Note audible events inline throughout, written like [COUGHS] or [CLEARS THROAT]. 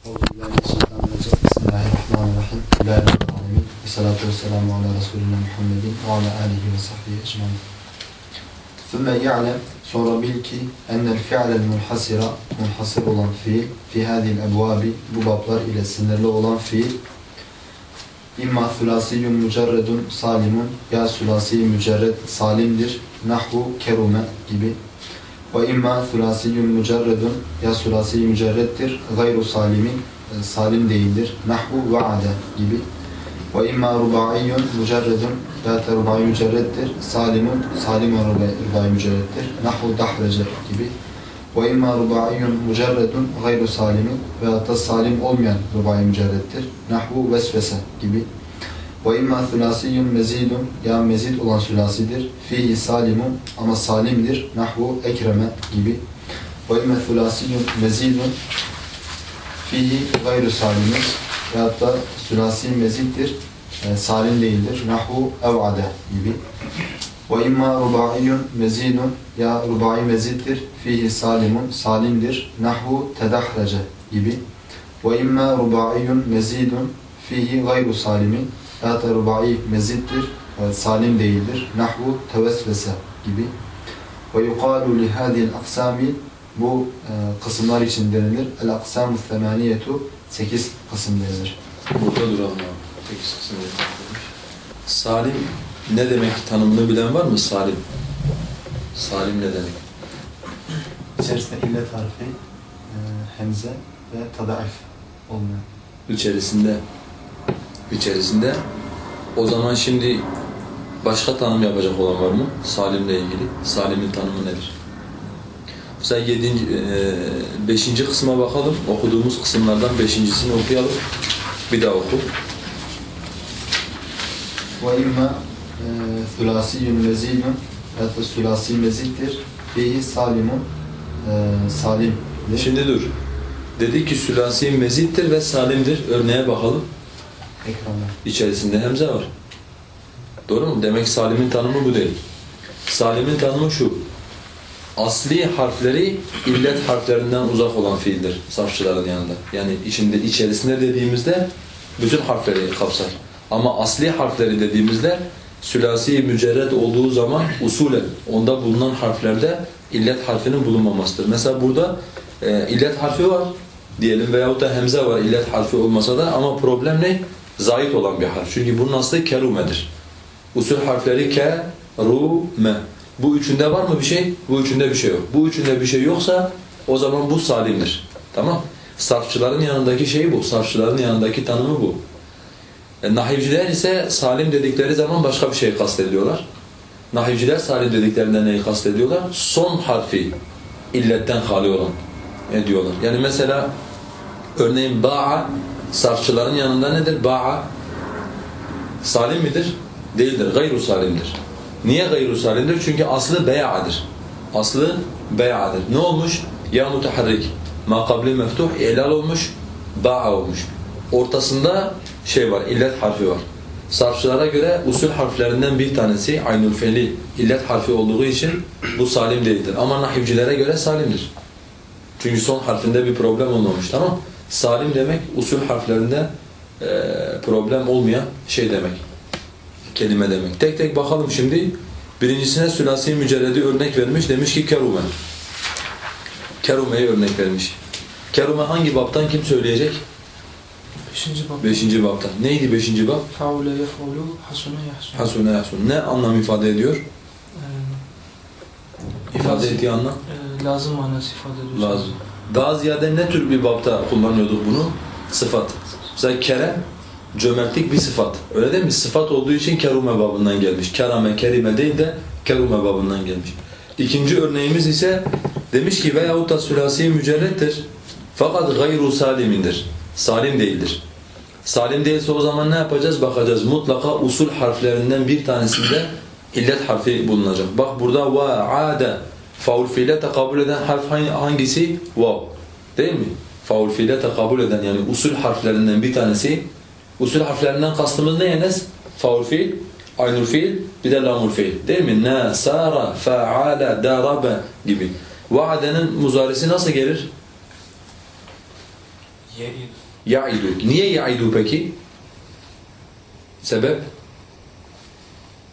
Bismillahirrahmanirrahim. Bismillahirrahmanirrahim. Salatu ve selamu ala Resulina Muhammedin ve ala alihi ve sahbihi ecmaîn. Sümme ya'lem sonra bil ki ennel fi'lel munhasira munhasır olan fiil fi hadil ebvabi bu bablar ile sınırlı olan fiil İmma sülasiyyun mücerredun salimun ya sülasi mücerred salimdir nahvu kerume gibi ve imma sülasiyyun mücerredun ya sülasi mücerreddir gayru salimin e, salim değildir nahvu vaade gibi. Ve imma rubaiyyun mücerredun ya da rubai mücerreddir salimun salim rubai, rubai mücerreddir nahvu dahrece gibi. Ve imma rubaiyyun mücerredun gayru salimin veya da salim olmayan rubai mücerreddir nahvu vesvese gibi ve imma sülasiyyun mezidun ya mezid olan sülasidir. Fihi salimun ama salimdir. Nahvu ekreme gibi. Ve imma sülasiyyun mezidun fihi gayru salimin ya da sülasi meziddir. E, salim değildir. Nahvu ev'ade gibi. Ve imma rubaiyyun mezidun ya rubai meziddir. Fihi salimun salimdir. Nahvu tedahrece gibi. Ve imma rubaiyyun mezidun fihi gayru salimin rubai mezittir, e, salim değildir. Nahvu tevesvese gibi. Ve yuqalu li hadhihi aksami bu e, kısımlar için denilir. El aksamu semaniyetu 8 kısım denilir. Burada duralım abi. Peki kısım Salim ne demek tanımını bilen var mı salim? Salim ne demek? İçerisinde illet harfi, e, hemze ve tadaif olmayan. İçerisinde içerisinde o zaman şimdi başka tanım yapacak olan var mı? Salimle ilgili. Salimin tanımı nedir? Mesela yedinci, e, beşinci kısma bakalım. Okuduğumuz kısımlardan beşincisini okuyalım. Bir daha oku. Ve imma e, ya da sülasi mezittir. Fihi salimun e, salim. Şimdi dur. Dedi ki sülasi mezittir ve salimdir. Örneğe bakalım. Ekranda. İçerisinde hemze var. Doğru mu? Demek salimin tanımı bu değil. Salimin tanımı şu. Asli harfleri illet harflerinden uzak olan fiildir safçıların yanında. Yani içinde içerisinde dediğimizde bütün harfleri kapsar. Ama asli harfleri dediğimizde sülasi mücerred olduğu zaman usulen onda bulunan harflerde illet harfinin bulunmamasıdır. Mesela burada e, illet harfi var diyelim veyahut da hemze var illet harfi olmasa da ama problem ne? Zayit olan bir harf. Çünkü bunun aslı kerumedir. Usul harfleri ke, ru, me. Bu üçünde var mı bir şey? Bu üçünde bir şey yok. Bu üçünde bir şey yoksa o zaman bu salimdir. Tamam? Sarfçıların yanındaki şey bu. Sarfçıların yanındaki tanımı bu. E, nahivciler ise salim dedikleri zaman başka bir şey kastediyorlar. Nahivciler salim dediklerinde neyi kastediyorlar? Son harfi illetten hali olan e, diyorlar. Yani mesela örneğin ba'a sarfçıların yanında nedir? Ba'a salim midir? Değildir. Gayru salimdir. Niye gayru salimdir? Çünkü aslı bey'adır. Aslı bey'adır. Ne olmuş? Ya mutaharrik. Ma kabli meftuh ilal olmuş. Ba'a olmuş. Ortasında şey var, illet harfi var. Sarfçılara göre usul harflerinden bir tanesi aynul feli illet harfi olduğu için bu salim değildir. Ama nahivcilere göre salimdir. Çünkü son harfinde bir problem olmamış tamam Salim demek usul harflerinde e, problem olmayan şey demek. Kelime demek. Tek tek bakalım şimdi. Birincisine sülasi mücerredi örnek vermiş. Demiş ki kerume. Kerume'yi örnek vermiş. Kerume hangi babtan kim söyleyecek? Beşinci bab. Beşinci babtan. Neydi beşinci bab? Faule yef'ulu hasune yahsun. Hasune yahsun. Ne anlam ifade ediyor? Ee, İfade Lazım. ettiği anlam? e, lazım manası ifade ediyor. Lazım. Daha ziyade ne tür bir babta kullanıyorduk bunu? Sıfat. Mesela kerem, cömertlik bir sıfat. Öyle değil mi? Sıfat olduğu için kerume babından gelmiş. Kerame, kerime değil de kerume babından gelmiş. İkinci örneğimiz ise demiş ki veyahut da sülasi mücerrettir. Fakat gayru salimindir. Salim değildir. Salim değilse o zaman ne yapacağız? Bakacağız. Mutlaka usul harflerinden bir tanesinde illet harfi bulunacak. Bak burada ade faul fiile tekabül eden harf hangi- hangisi? Vav. Değil mi? Faul fiile tekabül eden yani usul harflerinden bir tanesi. Usul harflerinden kastımız ne Enes? Faul fiil, aynul fiil, bir de lamul fiil. Değil mi? Ne, sara, faala, darabe gibi. Vaadenin muzarisi nasıl gelir? Ya'idu. Niye ya'idu peki? Sebep?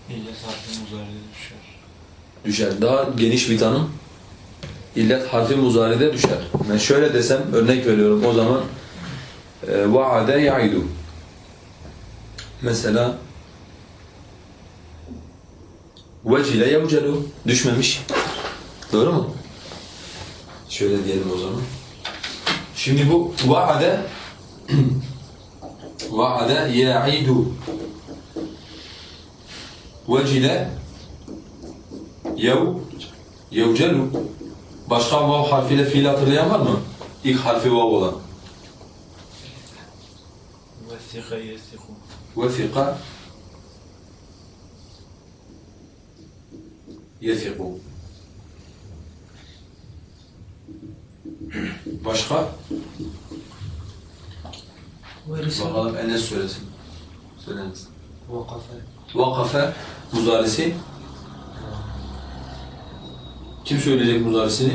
İlle harfi muzaride düşer. Düşer. Daha geniş bir tanım. İllet harfi muzaride düşer. Ben şöyle desem, örnek veriyorum o zaman e, vaade ya'idu. Mesela vecile yevcelu düşmemiş. Doğru mu? Şöyle diyelim o zaman. Şimdi bu vaade [CLEARS THROAT] vaade ya'idu vecile yev yevcelu Başka vav harfiyle fiil hatırlayan var mı? İlk harfi vav olan. Vesika yesiku. Vefika yefiku. Başka? Bakalım Enes söylesin. Söyler misin? Vakafe. Vakafe muzarisi. Kim söyleyecek muzarisini?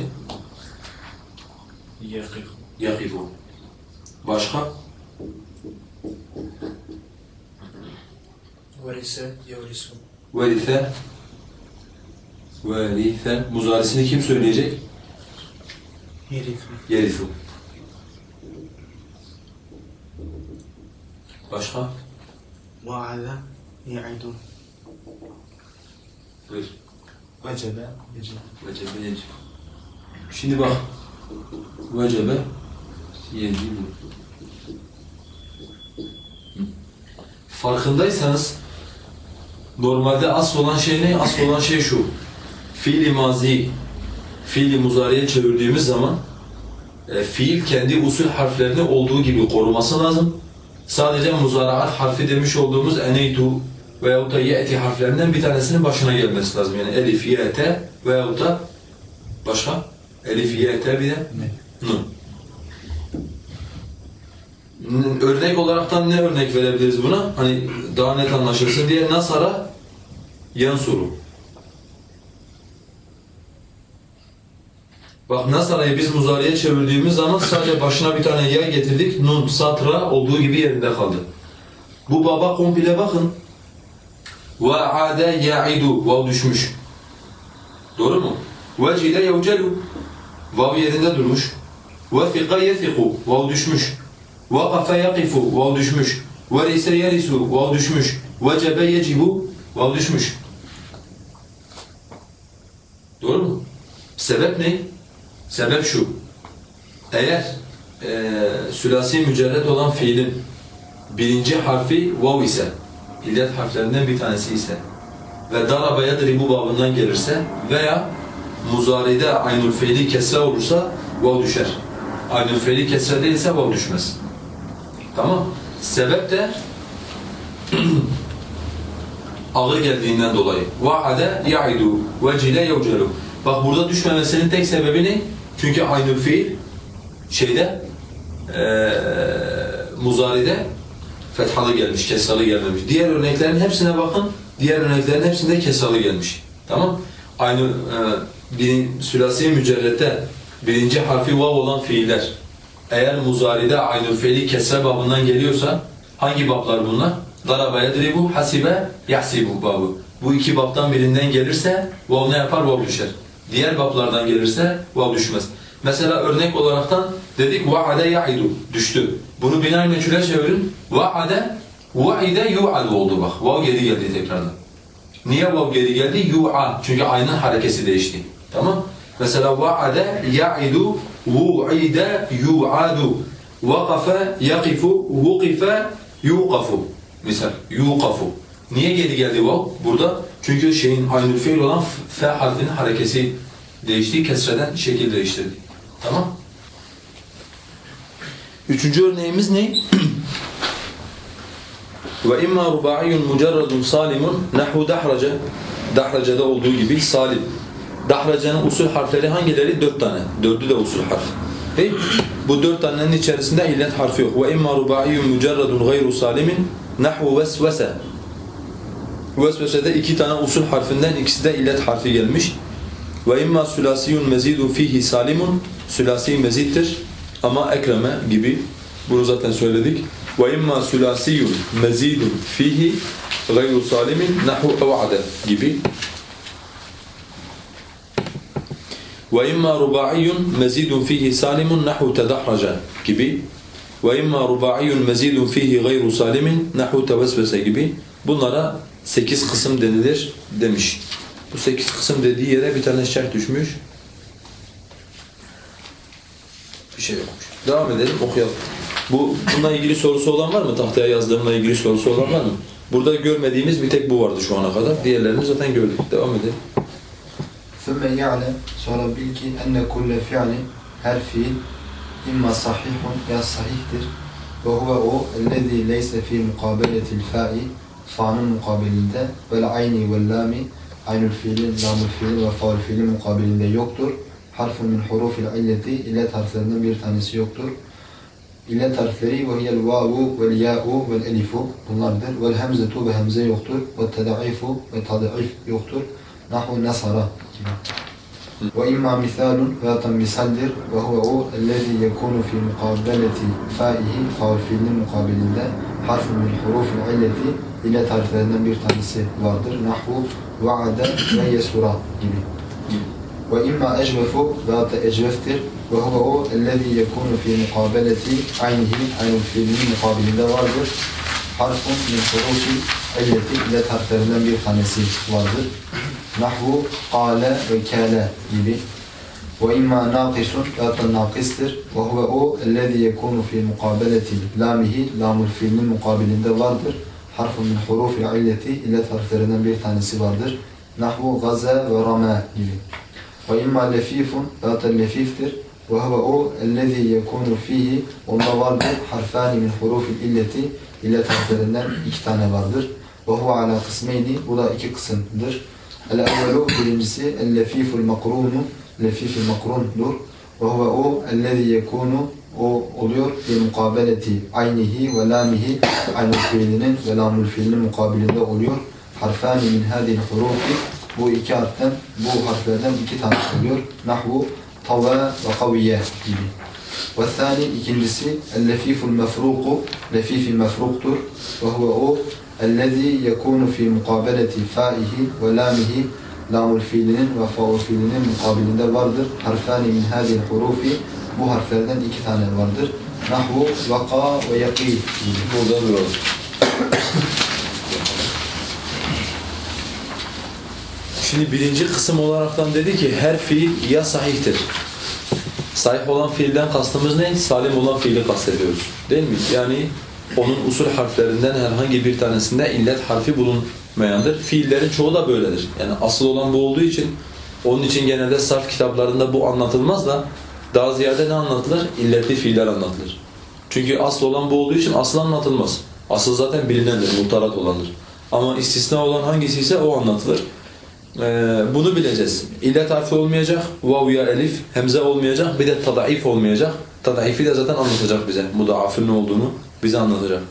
Yekiku. Yakifu. Başka? Verise yevrisu. Verithe. Verithe. Muzarisini kim söyleyecek? Yerifu. Yerifu. Başka? Vaade ya'idu. Buyur. Vecebe yecib. Vecebe yecib. Şimdi bak. Vecebe. Hı. Farkındaysanız normalde asıl olan şey ne? Asıl olan şey şu. Fiili mazi, fiili muzariye çevirdiğimiz zaman e, fiil kendi usul harflerini olduğu gibi koruması lazım. Sadece muzaraat harfi demiş olduğumuz eneytu veyahut da ye'ti harflerinden bir tanesinin başına gelmesi lazım. Yani elif, ye'te veyahut da başka? Elif, ye'te bir de nun. Örnek olaraktan ne örnek verebiliriz buna? Hani daha net anlaşılsın diye nasara yansuru. Bak nasarayı biz muzariye çevirdiğimiz zaman sadece başına bir tane ya getirdik. Nun, satra olduğu gibi yerinde kaldı. Bu baba komple bakın. Ade ya'idu. Vav düşmüş. Doğru mu? Vecile yevcelu. Vav yerinde durmuş. Vefika yefiku. Vav düşmüş. Vakafe yakifu. Vav düşmüş. Verise yerisu. Vav düşmüş. Vecebe yecibu. Vav düşmüş. Doğru mu? Sebep ne? Sebep şu. Eğer e, sülasi mücerred olan fiilin birinci harfi vav ise, illet harflerinden bir tanesi ise ve daraba yadribu babından gelirse veya muzaride aynul fiili kesre olursa vav düşer. Aynul fiili kesre değilse vav düşmez. Tamam. Sebep de [CLEARS THROAT] ağır geldiğinden dolayı. Va'ade ya'idu vecile yevcelu. Bak burada düşmemesinin tek sebebi ne? Çünkü aynı fiil şeyde eee muzaride fethalı gelmiş, kesralı gelmemiş. Diğer örneklerin hepsine bakın. Diğer örneklerin hepsinde kesralı gelmiş. Tamam? Aynı e, birin, sülasi mücerrette birinci harfi vav olan fiiller eğer muzaride aynı fiili kesre babından geliyorsa hangi bablar bunlar? Daraba yedribu, hasibe, yahsibu babı. Bu iki babdan birinden gelirse vav ne yapar? Vav düşer. Diğer bablardan gelirse vav düşmez. Mesela örnek olaraktan dedik va'ade ya'idu düştü. Bunu bina meçhule çevirin. Va'ade va'ide yu'adu oldu bak. Vav geri geldi tekrardan. Niye vav geri geldi? Yu'a. Çünkü aynen harekesi değişti. Tamam? Mesela va'ade ya'idu vu'ide yu'adu. Vakafe yakifu vukife yuqafu. Misal yuqafu. Niye geri geldi vav burada? Çünkü şeyin aynı fiil olan f f harfinin harekesi değişti, kesreden şekil değiştirdi. Tamam? Üçüncü örneğimiz ne? [CLEARS THROAT] Ve imma rubaiyun mucerradun salimun nahu dahrace. Dahrace'de olduğu gibi salim. Dahrace'nin usul harfleri hangileri? Dört tane. Dördü de usul harf. Hey, bu dört tanenin içerisinde illet harfi yok. Ve imma rubaiyun mucerradun gayru salimin nahu vesvese. Vesvese'de iki tane usul harfinden ikisi de illet harfi gelmiş. Ve imma sülasiyun mezidun fihi salimun sülasi mezittir ama ekreme gibi Bunu zaten söyledik. Ve imma sülasiyun mezidun fihi gayru salimin nahu ev'ade gibi. Ve imma rubaiyun mezidun fihi salimun nahu tedahraca gibi. Ve imma rubaiyun mezidun fihi gayru salimin nahu tevesvese gibi. Bunlara sekiz kısım denilir demiş. Bu sekiz kısım dediği yere bir tane şerh düşmüş. Bir şey yokmuş. Devam edelim okuyalım. Bu bununla ilgili sorusu olan var mı? Tahtaya yazdığımla ilgili sorusu olan var mı? Burada görmediğimiz bir tek bu vardı şu ana kadar. Diğerlerini zaten gördük. Devam edelim. ثُمَّ يَعْلَمْ Sonra bil ki enne kulle fi'li her fiil imma sahihun ya sahihtir ve huve o ellezî leyse fî mukabeletil fa'i fa'nın mukabilinde vel ayni vel lami aynül fiilin, lamul fiilin ve faul fiilin mukabilinde yoktur. Harfun min hurufil illeti illet harflerinden bir tanesi yoktur. İllet harfleri ve hiyel vavu vel ya'u vel elifu bunlardır. Vel hemzetu ve hemze yoktur. Ve tedaifu ve tadaif yoktur. Nahu nasara gibi. Ve imma misalun veya da misaldir ve huve o ellezî yekûnu fî mukabeleti fâihi faul fiilinin mukabilinde harfun min hurufil illeti illet harflerinden bir tanesi vardır. Nahu vaade ve yesura gibi. Ve imma ecvefu veya da ecveftir ve huve o ellezî yekûnu fî mukabeleti aynihi aynı fiilinin mukabilinde vardır. Harfun min hurufi illeti illet harflerinden bir tanesi vardır. Nahvu kâle ve kâle gibi. Ve imma naqisun veya da nakistir. Ve huve o ellezî yekûnu fî mukabeleti lamihi lamul fiilinin mukabilinde vardır. Harfun min hurufi illeti illet harflerinden bir tanesi vardır. Nahvu gaza ve rama gibi. Ve imma lefifun da lefiftir. Ve huve o ellezî yekûnu fihi onda vardır. Harfani min hurufil illeti illet harflerinden iki tane vardır. Ve huve ala kısmeyni bu da iki kısımdır. El-evvelu birincisi el-lefiful makrunu lefifil makrundur. Ve huve o ellezî yekûnu o oluyor bir mukabeleti aynihi ve lamihi aynı fiilinin ve lamul fiilinin mukabilinde oluyor. Harfani min hadil hurufi bu iki harften bu harflerden iki tane oluyor. Nahvu tava ve kaviye gibi. Ve thani ikincisi el-lefiful mefruku lefifi mefruktur. Ve huve o yekûnu fi mukabeleti fâihi ve lamihi lamul fiilinin ve faul fiilinin mukabilinde vardır. Harfani min hadil hurufi bu harflerden iki tane vardır. Nahvu, vaka ve yakî gibi. Burada Şimdi birinci kısım olaraktan dedi ki her fiil ya sahihtir. Sahih olan fiilden kastımız ne? Salim olan fiili kastediyoruz. Değil mi? Yani onun usul harflerinden herhangi bir tanesinde illet harfi bulunmayandır. Fiillerin çoğu da böyledir. Yani asıl olan bu olduğu için onun için genelde sarf kitaplarında bu anlatılmaz da daha ziyade ne anlatılır? İlletli fiiller anlatılır. Çünkü asıl olan bu olduğu için asıl anlatılmaz. Asıl zaten bilinendir, muhtarat olandır. Ama istisna olan hangisi ise o anlatılır. Ee, bunu bileceğiz. İllet harfi olmayacak, vav ya elif, hemze olmayacak, bir de tadaif olmayacak. Tadaifi de zaten anlatacak bize. Mudaafın ne olduğunu bize anlatacak.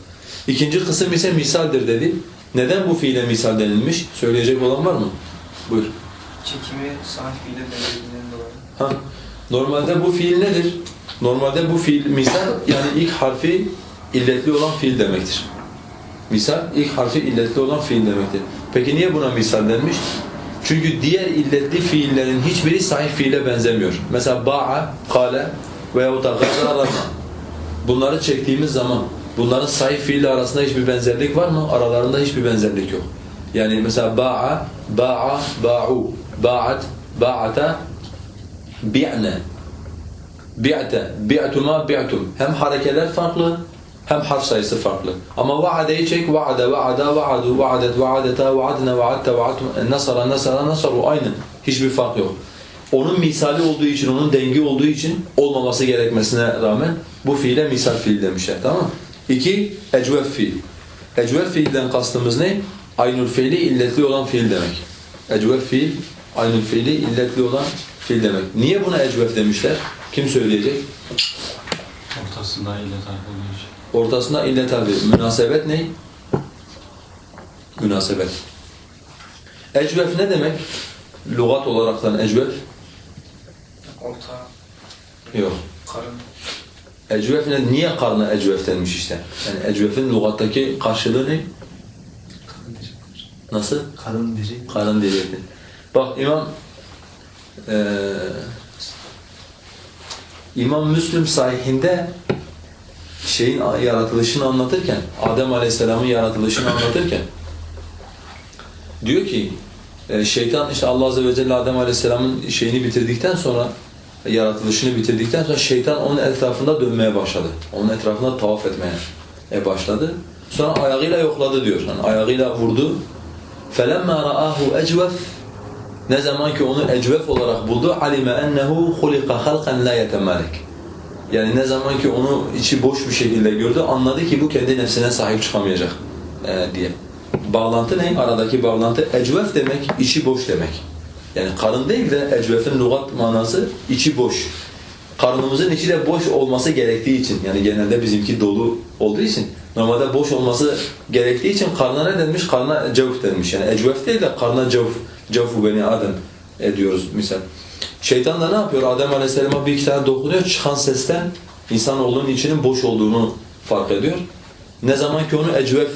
İkinci kısım ise misaldir dedi. Neden bu fiile misal denilmiş? Söyleyecek olan var mı? Buyur. Çekimi sanat fiili denildiğinden dolayı. Ha. Normalde bu fiil nedir? Normalde bu fiil misal yani ilk harfi illetli olan fiil demektir. Misal ilk harfi illetli olan fiil demektir. Peki niye buna misal denmiş? Çünkü diğer illetli fiillerin hiçbiri sahih fiile benzemiyor. Mesela ba'a, kale veyahut da gaza, rama. Bunları çektiğimiz zaman bunların sahih fiili arasında hiçbir benzerlik var mı? Aralarında hiçbir benzerlik yok. Yani mesela ba'a, ba'a, ba'u, ba'at, ba'ata, bi'ne, bi'te, bi'tuma, bi'tum. Hem harekeler farklı hem harf sayısı farklı. Ama va'adeyi çek, va'ade, va'ada, va'adu, va'adet, va'adeta, va'adne, va'atte, va'atum, nasara, nasara, nasaru aynı. Hiçbir fark yok. Onun misali olduğu için, onun dengi olduğu için olmaması gerekmesine rağmen bu fiile misal fiil demişler. Tamam? İki, ecvef fiil. Ecvef fiilden kastımız ne? Aynül fiili illetli olan fiil demek. Ecvef fiil, aynül fiili illetli olan fiil demek. Niye buna ecvef demişler? Kim söyleyecek? Ortasında illet olduğu için. Ortasında illet harfi. Münasebet ne? Münasebet. Ecvef ne demek? Lugat olaraktan ecvef? Orta, Yok. karın, Ecvef ne? Niye karnı ecvef denmiş işte? Yani ecvefin lügattaki karşılığı ne? Nasıl? Karın diyecek. Karın diyecektin. Bak İmam eee İmam Müslim sahihinde şeyin yaratılışını anlatırken, Adem Aleyhisselam'ın yaratılışını anlatırken diyor ki e, şeytan işte Allah Azze ve Celle Adem Aleyhisselam'ın şeyini bitirdikten sonra yaratılışını bitirdikten sonra şeytan onun etrafında dönmeye başladı. Onun etrafında tavaf etmeye e, başladı. Sonra ayağıyla yokladı diyor. Yani ayağıyla vurdu. فَلَمَّا رَآهُ اَجْوَفْ Ne zaman ki onu ecvef olarak buldu عَلِمَ اَنَّهُ خُلِقَ خَلْقًا لَا يَتَمَّلِكَ yani ne zaman ki onu içi boş bir şekilde gördü anladı ki bu kendi nefsine sahip çıkamayacak e, diye. Bağlantı ne? Aradaki bağlantı ecvef demek, içi boş demek. Yani karın değil de ecvefin lügat manası içi boş. Karnımızın içi de boş olması gerektiği için yani genelde bizimki dolu olduğu için normalde boş olması gerektiği için karna ne denmiş? Karna cevf denmiş. Yani ecvef değil de karna cevf. Cevfu beni Adem ediyoruz misal. Şeytan da ne yapıyor? Adem Aleyhisselam'a bir iki tane dokunuyor. Çıkan sesten insanoğlunun içinin boş olduğunu fark ediyor. Ne zaman ki onu ecvef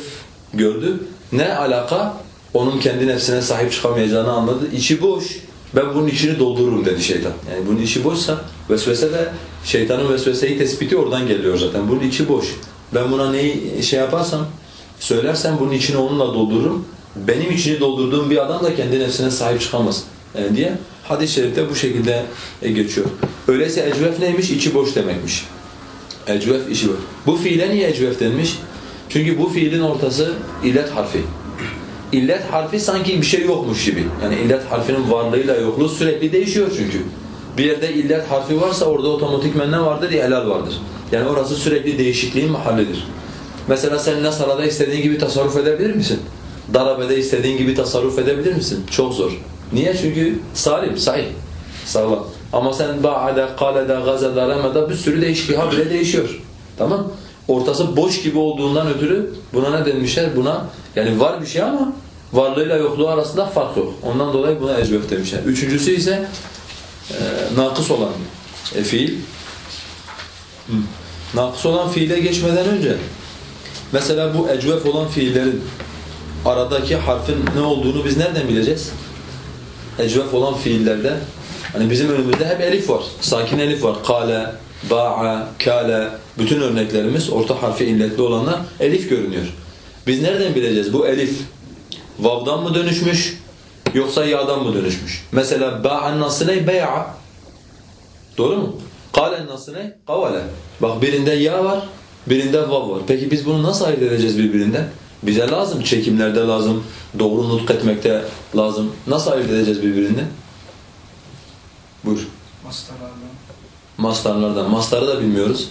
gördü, ne alaka? Onun kendi nefsine sahip çıkamayacağını anladı. İçi boş. Ben bunun içini doldururum dedi şeytan. Yani bunun içi boşsa vesvese de şeytanın vesveseyi tespiti oradan geliyor zaten. Bunun içi boş. Ben buna neyi şey yaparsam, söylersem bunun içini onunla doldururum. Benim içini doldurduğum bir adam da kendi nefsine sahip çıkamaz e, diye hadis-i şerifte bu şekilde e, geçiyor. Öyleyse ecvef neymiş? İçi boş demekmiş. Ecvef işi boş. Bu fiile niye ecvef denmiş? Çünkü bu fiilin ortası illet harfi. İllet harfi sanki bir şey yokmuş gibi. Yani illet harfinin varlığıyla yokluğu sürekli değişiyor çünkü. Bir yerde illet harfi varsa orada otomatikmen ne vardır? İhlal vardır. Yani orası sürekli değişikliğin mahallidir. Mesela sen Nasara'da istediğin gibi tasarruf edebilir misin? Darabe'de istediğin gibi tasarruf edebilir misin? Çok zor. Niye? Çünkü salim, sahih, sağlam. Ama sen ba'ada, kaleda, gazada, ramada bir sürü değişiklik habire değişiyor. Tamam? Ortası boş gibi olduğundan ötürü buna ne demişler? Buna yani var bir şey ama varlığıyla yokluğu arasında fark yok. Ondan dolayı buna ecvef demişler. Üçüncüsü ise e, nakıs olan e, fiil. Hı. Nakıs olan fiile geçmeden önce mesela bu ecvef olan fiillerin aradaki harfin ne olduğunu biz nereden bileceğiz? Ecvef olan fiillerde hani bizim önümüzde hep elif var. Sakin elif var. Kale, ba'a, kale bütün örneklerimiz orta harfi illetli olanlar elif görünüyor. Biz nereden bileceğiz bu elif vav'dan mı dönüşmüş yoksa ya'dan mı dönüşmüş? Mesela ba'an nasıl ne? Bey'a. Doğru mu? Kalen nasıl ne? Kavale. Bak birinde ya var, birinde vav var. Peki biz bunu nasıl ayırt edeceğiz birbirinden? Bize lazım, çekimlerde lazım, doğru nutk etmekte lazım. Nasıl ayırt edeceğiz birbirinden? Buyur. Mastarlardan. Mastarlardan. Mastarı da bilmiyoruz.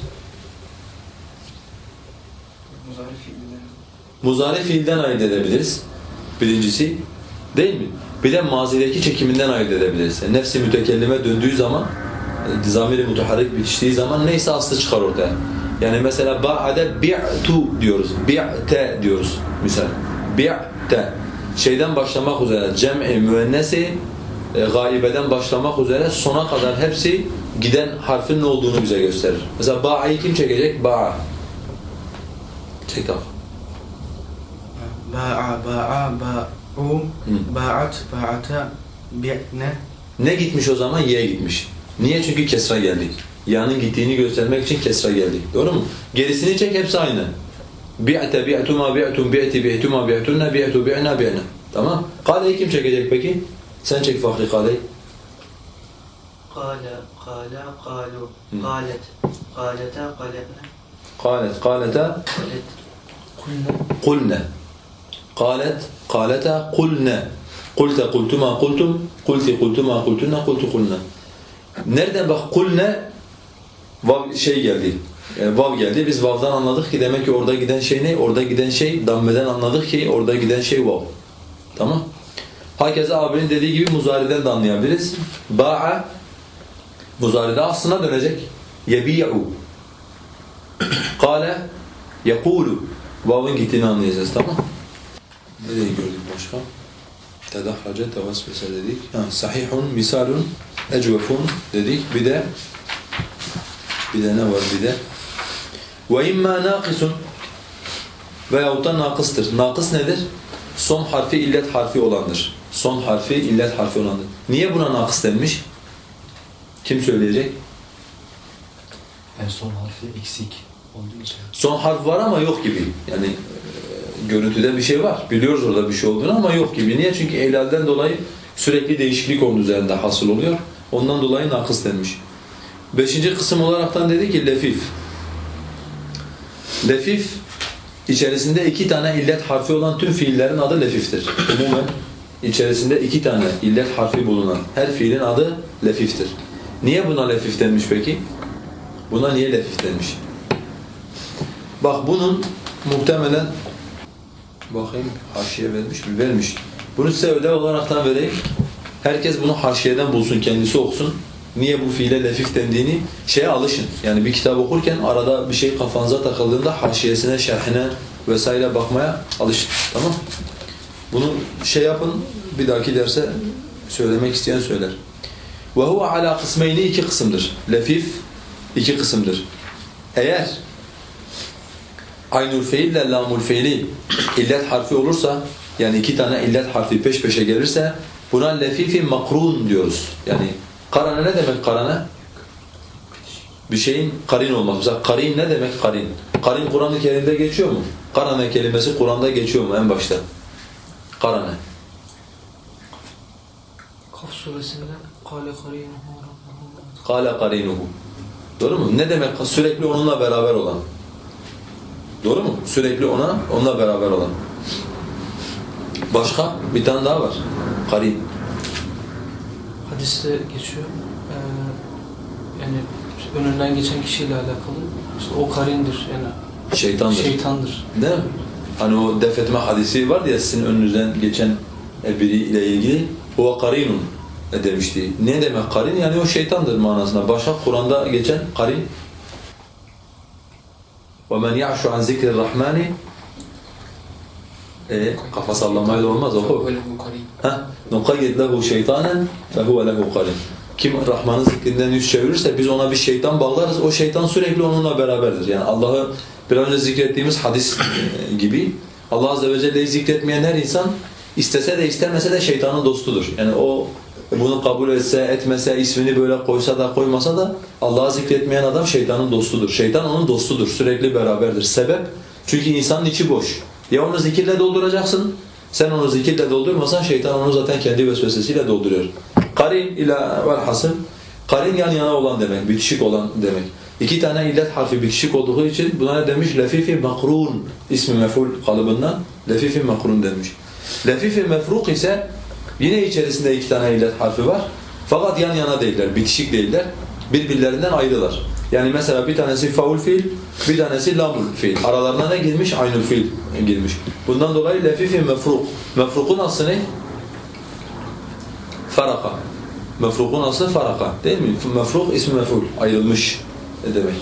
Muzari fiilleri. Muzari fiilden ayırt edebiliriz. Birincisi. Değil mi? Bir de mazideki çekiminden ayırt edebiliriz. Yani nefsi mütekellime döndüğü zaman, e, zamiri mutaharrik bitiştiği zaman neyse aslı çıkar ortaya. Yani mesela ba'ade bi'tu diyoruz. Bi'te diyoruz misal. Bi'te. Şeyden başlamak üzere cem'i müennesi e, gaibeden başlamak üzere sona kadar hepsi giden harfin ne olduğunu bize gösterir. Mesela ba'ayı kim çekecek? Ba'a. Çek tamam. Ba'a, ba'a, ba'u, ba'at, ba'ata, bi'ne. Ne gitmiş o zaman? Ye gitmiş. Niye? Çünkü kesra geldik. Yağının gittiğini göstermek için kesra geldi. Doğru mu? Gerisini çek hepsi aynı. Bi'te bi'tuma bi'tum bi'ti bi'tuma bi'tunna bi'tu bi'na bi'na. Tamam. Kaleyi kim çekecek peki? Sen çek Fahri Kaleyi. Kale, kale, kalu, kalet, kalete, kaletne. Kalet, kalete, kalet. Kulne. Kalet, kalete, kulne. Kulte, kultuma, kultum, kulti, kultuma, kultunna, kultu, kulna. Nereden bak kulne vav şey geldi. E, vav geldi. Biz vav'dan anladık ki demek ki orada giden şey ne? Orada giden şey dammeden anladık ki orada giden şey vav. Tamam? Hakeza abinin dediği gibi muzariden de anlayabiliriz. Ba'a muzaride aslına dönecek. Yebi'u. [COUGHS] Kale yekulu. Vav'ın gittiğini anlayacağız tamam? Nereye gördük başka? Tedahrace tevasvese dedik. Ha, sahihun, misalun, ecvefun dedik. Bir de bir de ne var bir de? İmma naqisun veyahut da nakıstır. Nakıs nedir? Son harfi illet harfi olandır. Son harfi illet harfi olandır. Niye buna nakıs denmiş? Kim söyleyecek? En son harfi eksik olduğu için. Son harf var ama yok gibi. Yani e, görüntüde bir şey var. Biliyoruz orada bir şey olduğunu ama yok gibi. Niye? Çünkü eylalden dolayı sürekli değişiklik onun üzerinde hasıl oluyor. Ondan dolayı nakıs denmiş. Beşinci kısım olaraktan dedi ki lefif. Lefif içerisinde iki tane illet harfi olan tüm fiillerin adı lefiftir. Umumen içerisinde iki tane illet harfi bulunan her fiilin adı lefiftir. Niye buna lefif denmiş peki? Buna niye lefif denmiş? Bak bunun muhtemelen bakayım haşiye vermiş mi? Vermiş. Bunu size ödev olaraktan vereyim. Herkes bunu haşiyeden bulsun, kendisi okusun Niye bu fiile lefif dendiğini şeye alışın. Yani bir kitap okurken arada bir şey kafanıza takıldığında haşiyesine, şerhine vesaire bakmaya alışın. Tamam Bunu şey yapın, bir dahaki derse söylemek isteyen söyler. وَهُوَ عَلَى kısmeyni iki kısımdır. Lefif iki kısımdır. Eğer aynul fiil ile lamul fiili illet harfi olursa yani iki tane illet harfi peş peşe gelirse buna lefifi makrun diyoruz. Yani karane ne demek karane? Bir şeyin karin olması. Mesela karin ne demek karin? Karin Kur'an-ı Kerim'de geçiyor mu? Karane kelimesi Kur'an'da geçiyor mu en başta? Karane. Kaf suresinde Kale karinuhu Kâle karinuhu. Doğru mu? Ne demek? Sürekli onunla beraber olan. Doğru mu? Sürekli ona, onunla beraber olan. Başka? Bir tane daha var. Karin Hadiste geçiyor. Ee, yani önünden geçen kişiyle alakalı. İşte o karindir yani Şeytandır. şeytandır. Değil mi? Hani o def etme hadisi var ya sizin önünüzden geçen biriyle ilgili. O karinun demişti. Ne demek karin? Yani o şeytandır manasına. Başka Kur'an'da geçen karin. وَمَنْ يَعْشُ عَنْ ذِكْرِ الرَّحْمَانِ e, kafa sallamayla olmaz karin. Ha, nuqayyid lehu şeytanen ve huve lehu qarin. Kim Rahman'ın zikrinden yüz çevirirse biz ona bir şeytan bağlarız. O şeytan sürekli onunla beraberdir. Yani Allah'ı bir önce zikrettiğimiz hadis e, gibi Allah azze ve celle'yi zikretmeyen her insan istese de istemese de şeytanın dostudur. Yani o bunu kabul etse, etmese, ismini böyle koysa da koymasa da Allah'ı zikretmeyen adam şeytanın dostudur. Şeytan onun dostudur. Sürekli beraberdir. Sebep? Çünkü insanın içi boş. Ya onu zikirle dolduracaksın, sen onu zikirle doldurmasan şeytan onu zaten kendi vesvesesiyle dolduruyor. Karin ila velhasıl, karin yan yana olan demek, bitişik olan demek. İki tane illet harfi bitişik olduğu için buna ne demiş? Lefifi makrun ismi mef'ul kalıbından lefifi makrun demiş. Lefifi mefruk ise yine içerisinde iki tane illet harfi var. Fakat yan yana değiller, bitişik değiller. Birbirlerinden ayrılar. Yani mesela bir tanesi faul fiil, bir tanesi lamul fiil. Aralarına ne girmiş? Aynul fiil girmiş. Bundan dolayı lefifi mefruk. Mefrukun aslı ne? Faraka. Mefrukun aslı faraka. Değil mi? Mefruk ismi mef'ul. Ayrılmış demek.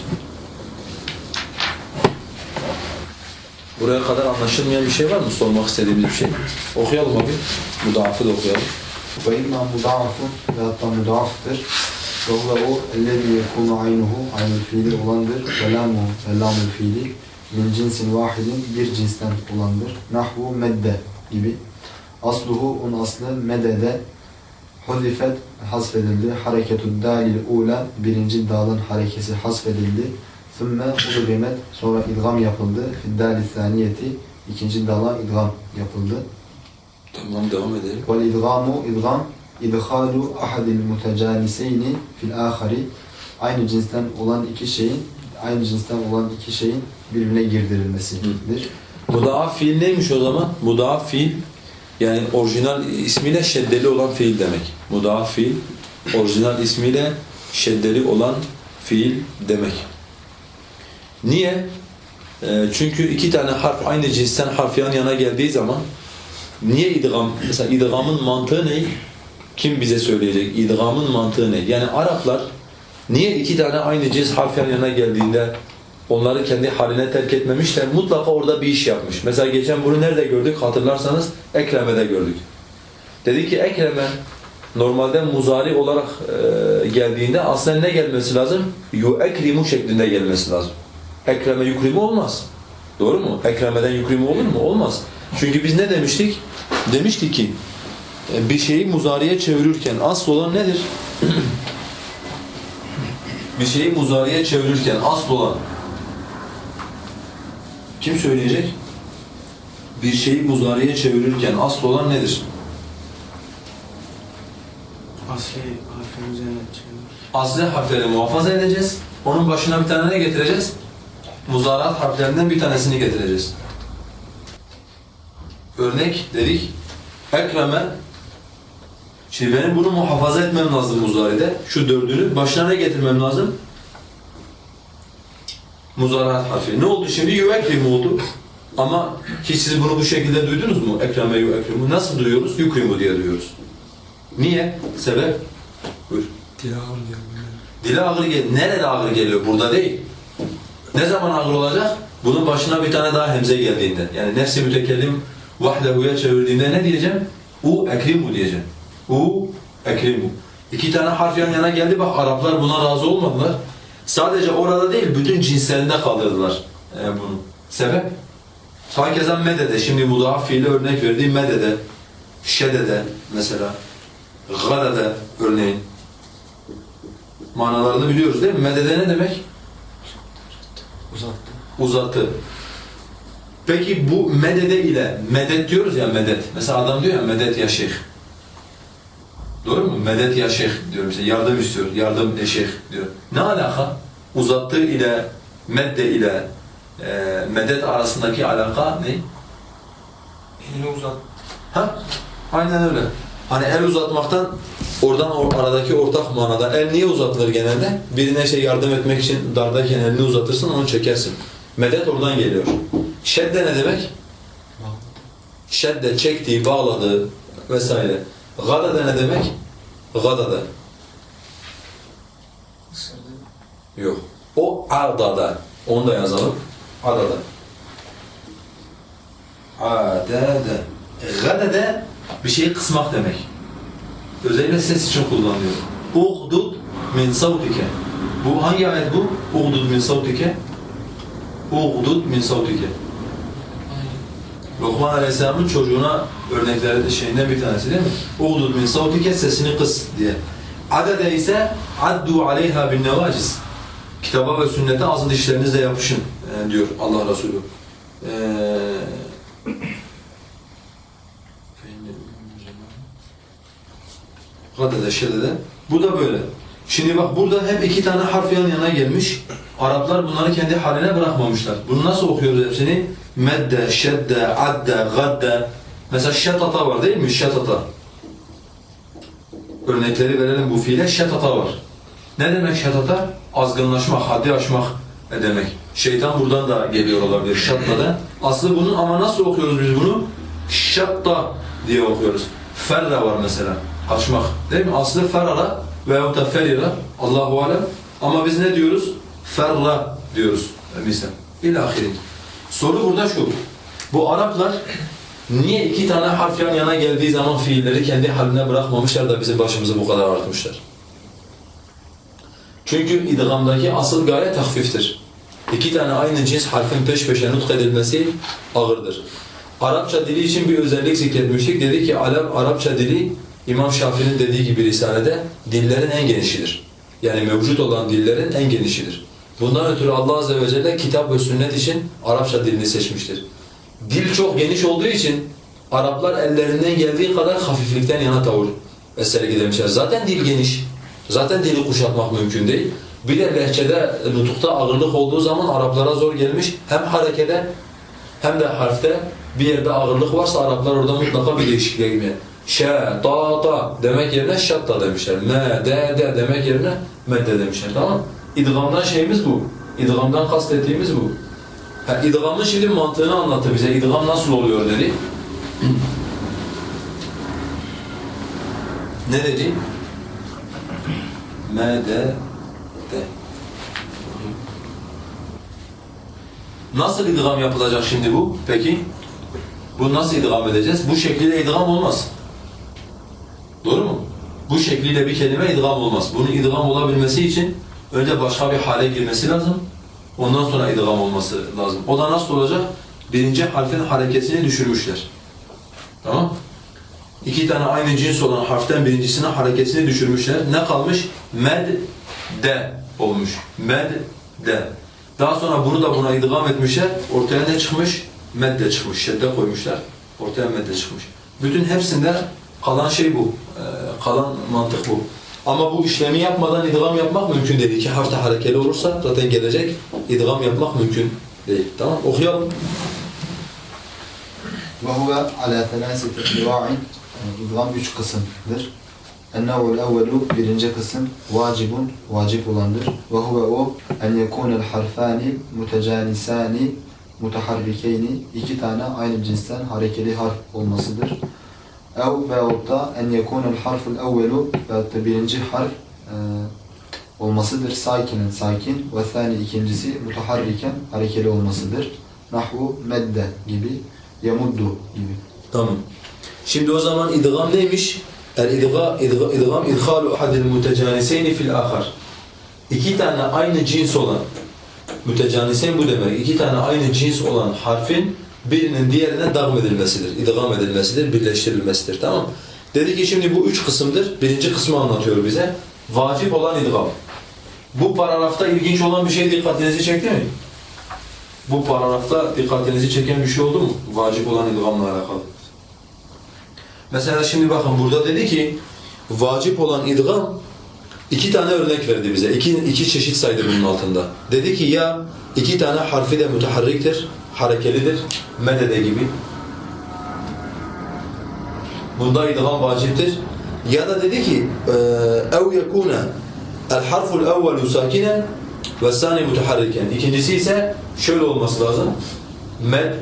Buraya kadar anlaşılmayan bir şey var mı? Sormak istediğimiz bir şey. Okuyalım abi. Mudafı da okuyalım. Ve imma mudafun ve hatta mudaftır. Huve o ellezî yekûnu aynuhu aynul fiili olandır. Ve lamu ve lamul fiili min cinsin vahidin bir cinsten olandır. Nahvu medde gibi. Asluhu un aslı medede huzifet hasfedildi. Hareketud dalil ula birinci dalın harekesi hasfedildi. Sümme udgimet sonra idgam yapıldı. Fiddali saniyeti ikinci dala idgam yapıldı. Tamam devam edelim. Vel idgamu idgam idhalu ahadil mutecaliseyni fil ahari aynı cinsten olan iki şeyin aynı cinsten olan iki şeyin birbirine girdirilmesidir. Mudaaf fiil neymiş o zaman? Mudaaf fiil yani orijinal ismiyle şeddeli olan fiil demek. Mudaaf fiil orijinal ismiyle şeddeli olan fiil demek. Niye? Ee, çünkü iki tane harf aynı cinsten harf yan yana geldiği zaman niye idgam? Mesela idgamın mantığı ne? Kim bize söyleyecek? İdgamın mantığı ne? Yani Araplar niye iki tane aynı cins harf yan yana geldiğinde onları kendi haline terk etmemişler. Mutlaka orada bir iş yapmış. Mesela geçen bunu nerede gördük hatırlarsanız Ekreme'de gördük. Dedi ki Ekreme normalde muzari olarak e, geldiğinde aslında ne gelmesi lazım? Yu'ekrimu şeklinde gelmesi lazım. Ekreme yukrimi olmaz. Doğru mu? Ekremeden yukrimi olur mu? Olmaz. Çünkü biz ne demiştik? Demiştik ki bir şeyi muzariye çevirirken asıl olan nedir? [CLEARS THROAT] bir şeyi muzariye çevirirken asıl olan kim söyleyecek? Bir şeyi muzariye çevirirken asıl olan nedir? Asli harfin üzerine çevir. Asli harfleri muhafaza edeceğiz. Onun başına bir tane ne getireceğiz? Muzarat harflerinden bir tanesini getireceğiz. Örnek dedik. Ekreme. Şimdi benim bunu muhafaza etmem lazım muzaride. Şu dördünü. Başına ne getirmem lazım? Muzarat harfi. Ne oldu şimdi? Yuvekrim oldu. Ama hiç siz bunu bu şekilde duydunuz mu? Ekreme yuvekrimu. Nasıl duyuyoruz? Yukrimu diye duyuyoruz. Niye? Sebep? Buyur. Dile ağır gelmiyor. Dile ağır geliyor. Nerede ağır geliyor? Burada değil. Ne zaman ağır olacak? Bunun başına bir tane daha hemze geldiğinde. Yani nefsi mütekellim vahdehu'ya çevirdiğinde ne diyeceğim? U ekrimu diyeceğim. U ekrimu. İki tane harf yan yana geldi. Bak Araplar buna razı olmadılar. Sadece orada değil, bütün cinslerinde kaldırdılar e, bunu. Sebep? Hakeza medede. Şimdi mudaf fiili örnek verdiğim medede. Şedede mesela. Gadede örneğin. Manalarını biliyoruz değil mi? Medede ne demek? Uzattı. Uzattı. Peki bu medede ile medet diyoruz ya medet. Mesela adam diyor ya medet ya şeyh. Doğru mu? Medet ya şeyh diyor mesela yardım istiyor. Yardım e şeyh diyor. Ne alaka? Uzattığı ile medde ile e, medet arasındaki alaka ne? Elini uzat. Ha? Aynen öyle. Hani el uzatmaktan oradan o aradaki ortak manada el niye uzatılır genelde? Birine şey yardım etmek için dardayken elini uzatırsın onu çekersin. Medet oradan geliyor. Şedde ne demek? Şedde çektiği, bağladığı vesaire. Gadade ne demek? Gadade. Yok. O adada. Onu da yazalım. Adada. Adade. E, gadade bir şeyi kısmak demek. Özellikle ses için kullanılıyor. Uğdud min savtike. Bu hangi ayet bu? Uğdud min savtike. Uğdud min savtike. Lokman Aleyhisselam'ın çocuğuna örnekleri şeyinden bir tanesi değil mi? Uğdud min savtike sesini kıs diye. Adede ise addu aleyha bin nevaciz. Kitaba ve sünnete ağzı dişlerinizle yapışın e, diyor Allah Resulü. Eee Gadede, şedede. Bu da böyle. Şimdi bak burada hep iki tane harf yan yana gelmiş. Araplar bunları kendi haline bırakmamışlar. Bunu nasıl okuyoruz hepsini? Medde, şedde, adde, gadde. Mesela şetata var değil mi? Şetata. Örnekleri verelim bu fiile. Şetata var. Ne demek şetata? Azgınlaşmak, haddi aşmak demek. Şeytan buradan da geliyor olabilir şatta'da. Aslı bunun ama nasıl okuyoruz biz bunu? Şatta diye okuyoruz. Ferre var mesela. Kaçmak. Değil mi? Aslı ferara veyahut da ferira. Allahu alem. Ama biz ne diyoruz? Ferra diyoruz. Misal. İlahiri. Soru burada şu. Bu Araplar niye iki tane harf yan yana geldiği zaman fiilleri kendi haline bırakmamışlar da bizim başımızı bu kadar artmışlar? Çünkü idgamdaki asıl gaye tahfiftir. İki tane aynı cins harfin peş peşe nutk edilmesi ağırdır. Arapça dili için bir özellik zikretmiştik. Dedi ki Arap, Arapça dili İmam Şafii'nin dediği gibi Risale'de dillerin en genişidir. Yani mevcut olan dillerin en genişidir. Bundan ötürü Allah Azze ve Celle kitap ve sünnet için Arapça dilini seçmiştir. Dil çok geniş olduğu için Araplar ellerinden geldiği kadar hafiflikten yana tavır sergilemişler. Zaten dil geniş. Zaten dili kuşatmak mümkün değil. Bir de lehçede, nutukta ağırlık olduğu zaman Araplara zor gelmiş. Hem harekede hem de harfte bir yerde ağırlık varsa Araplar orada mutlaka bir değişikliğe gitmeye. Şe, ta, ta demek yerine şatta demişler. Me, de, de demek yerine medde demişler. Tamam İdgamdan şeyimiz bu. İdgamdan kastettiğimiz bu. Ha, idgamın şimdi mantığını anlattı bize. İdgam nasıl oluyor dedi. [CLEARS THROAT] ne dedi? [CLEARS THROAT] Me, de, de. Nasıl idgam yapılacak şimdi bu? Peki? Bu nasıl idgam edeceğiz? Bu şekliyle idgam olmaz. Doğru mu? Bu şekliyle bir kelime idgam olmaz. Bunun idgam olabilmesi için önce başka bir hale girmesi lazım. Ondan sonra idgam olması lazım. O da nasıl olacak? Birinci harfin harekesini düşürmüşler. Tamam? İki tane aynı cins olan harften birincisinin harekesini düşürmüşler. Ne kalmış? Med de olmuş. Med de. Daha sonra bunu da buna idgam etmişler. Ortaya ne çıkmış? Medde çıkmış. Şedde koymuşlar. Ortaya medde çıkmış. Bütün hepsinde kalan şey bu. Ee, kalan mantık bu. Ama bu işlemi yapmadan idgam yapmak mümkün değil. İki harfte harekeli olursa zaten gelecek idgam yapmak mümkün değil. Tamam okuyalım. وهو على ثلاثة أنواع yani idgam üç kısımdır. Ennev'ul evvelu birinci kısım vacibun vacip olandır. Ve huve o en yekunel harfani mutecanisani mutaharrikeyni iki tane aynı cinsten harekeli harf olmasıdır. Ev veyahut da en yekunel harful evvelu veyahut da birinci harf e, olmasıdır. Sakinin sakin ve thani ikincisi mutaharriken harekeli olmasıdır. Nahvu medde gibi yamuddu gibi. Tamam. Şimdi o zaman idgam neymiş? El idgam idgam idgam idhalu ahadil mutecaniseyn fil ahar. İki tane aynı cins olan mütecaniseyn bu demek. İki tane aynı cins olan harfin birinin diğerine dagm edilmesidir, idgam edilmesidir, birleştirilmesidir. Tamam? Dedi ki şimdi bu üç kısımdır. Birinci kısmı anlatıyor bize. Vacip olan idgam. Bu paragrafta ilginç olan bir şey dikkatinizi çekti mi? Bu paragrafta dikkatinizi çeken bir şey oldu mu? Vacip olan idgamla alakalı. Mesela şimdi bakın burada dedi ki vacip olan idgam iki tane örnek verdi bize. İki, iki çeşit saydı bunun altında. Dedi ki ya iki tane harfi de müteharriktir, harekelidir, medede gibi. Bunda idgam vaciptir. Ya da dedi ki el harful evvelu sakinen ve sani müteharriken. İkincisi ise şöyle olması lazım. Med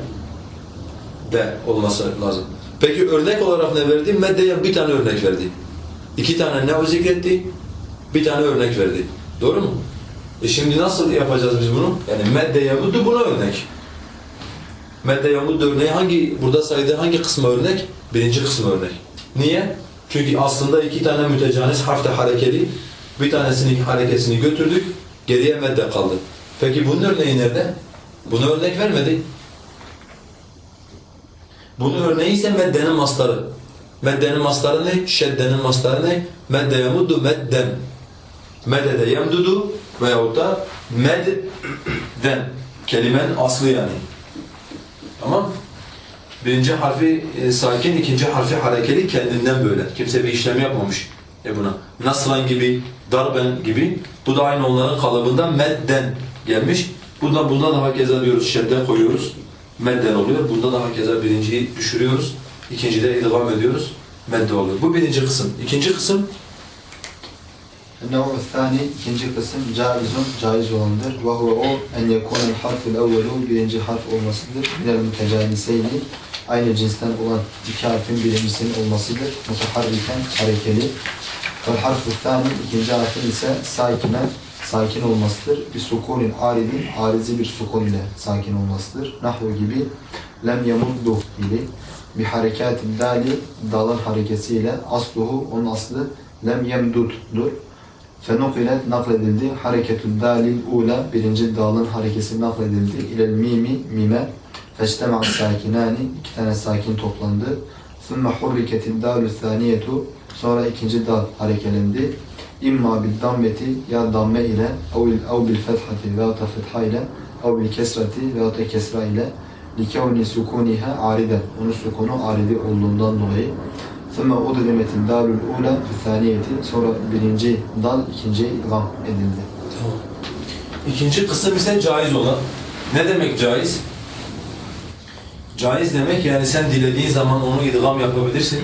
de olması lazım. Peki örnek olarak ne verdi? Meddeye bir tane örnek verdi. İki tane ne zikretti? Bir tane örnek verdi. Doğru mu? E şimdi nasıl yapacağız biz bunu? Yani medde yamuddu buna örnek. Medde yamuddu örneği hangi, burada saydığı hangi kısma örnek? Birinci kısma örnek. Niye? Çünkü aslında iki tane mütecanis harfte harekeli. Bir tanesinin harekesini götürdük, geriye medde kaldı. Peki bunun örneği nerede? Bunu örnek vermedi. Bunun örneği ise meddenin mastarı. Meddenin mastarı ne? Şeddenin mastarı ne? Medde yemuddu meddem. Medede yemdudu veyahut da medden. Kelimenin aslı yani. Tamam Birinci harfi e, sakin, ikinci harfi harekeli kendinden böyle. Kimse bir işlem yapmamış e buna. Nasran gibi, darben gibi. Bu da aynı onların kalıbından medden gelmiş. Bunda, bunda da hakeza diyoruz, şedden koyuyoruz. Medden oluyor. Bunda da hakeza birinciyi düşürüyoruz. İkincide idgam ediyoruz. Medde oluyor. Bu birinci kısım. İkinci kısım Nev'u thani ikinci kısım caizun caiz olandır. Ve huve o en yekunel harful evvelu birinci harf olmasıdır. Minel mütecaniseyni aynı cinsten olan iki harfin birincisinin olmasıdır. Mutaharriken harekeli. Vel harfu thani ikinci harfin ise sakinen sakin olmasıdır. Bir sukunin aridin arizi bir sukun ile sakin olmasıdır. Nahvu gibi lem yamuddu gibi bir harekat dali dalın harekesiyle asluhu onun aslı lem yemduddur. Fenokilet nakledildi. Hareketü dalil ula birinci dalın harekesi nakledildi. İlel mimi mime. Feçtema sakinani iki tane sakin toplandı. Sümme hurriketin dalü thaniyetu sonra ikinci dal harekelendi. İmma bil dammeti ya damme ile ev bil fethati veya da fetha ile ev bil kesrati veya da kesra ile likevni sukuniha ariden. Onun sukunu aridi olduğundan dolayı ثُمَّ اُدْغِمَتِ الدَّالُ الْعُولَى فِثَانِيَةِ Sonra birinci dal ikinciye idgam edildi. Tamam. İkinci kısım ise caiz olan. Ne demek caiz? Caiz demek yani sen dilediğin zaman onu idgam yapabilirsin.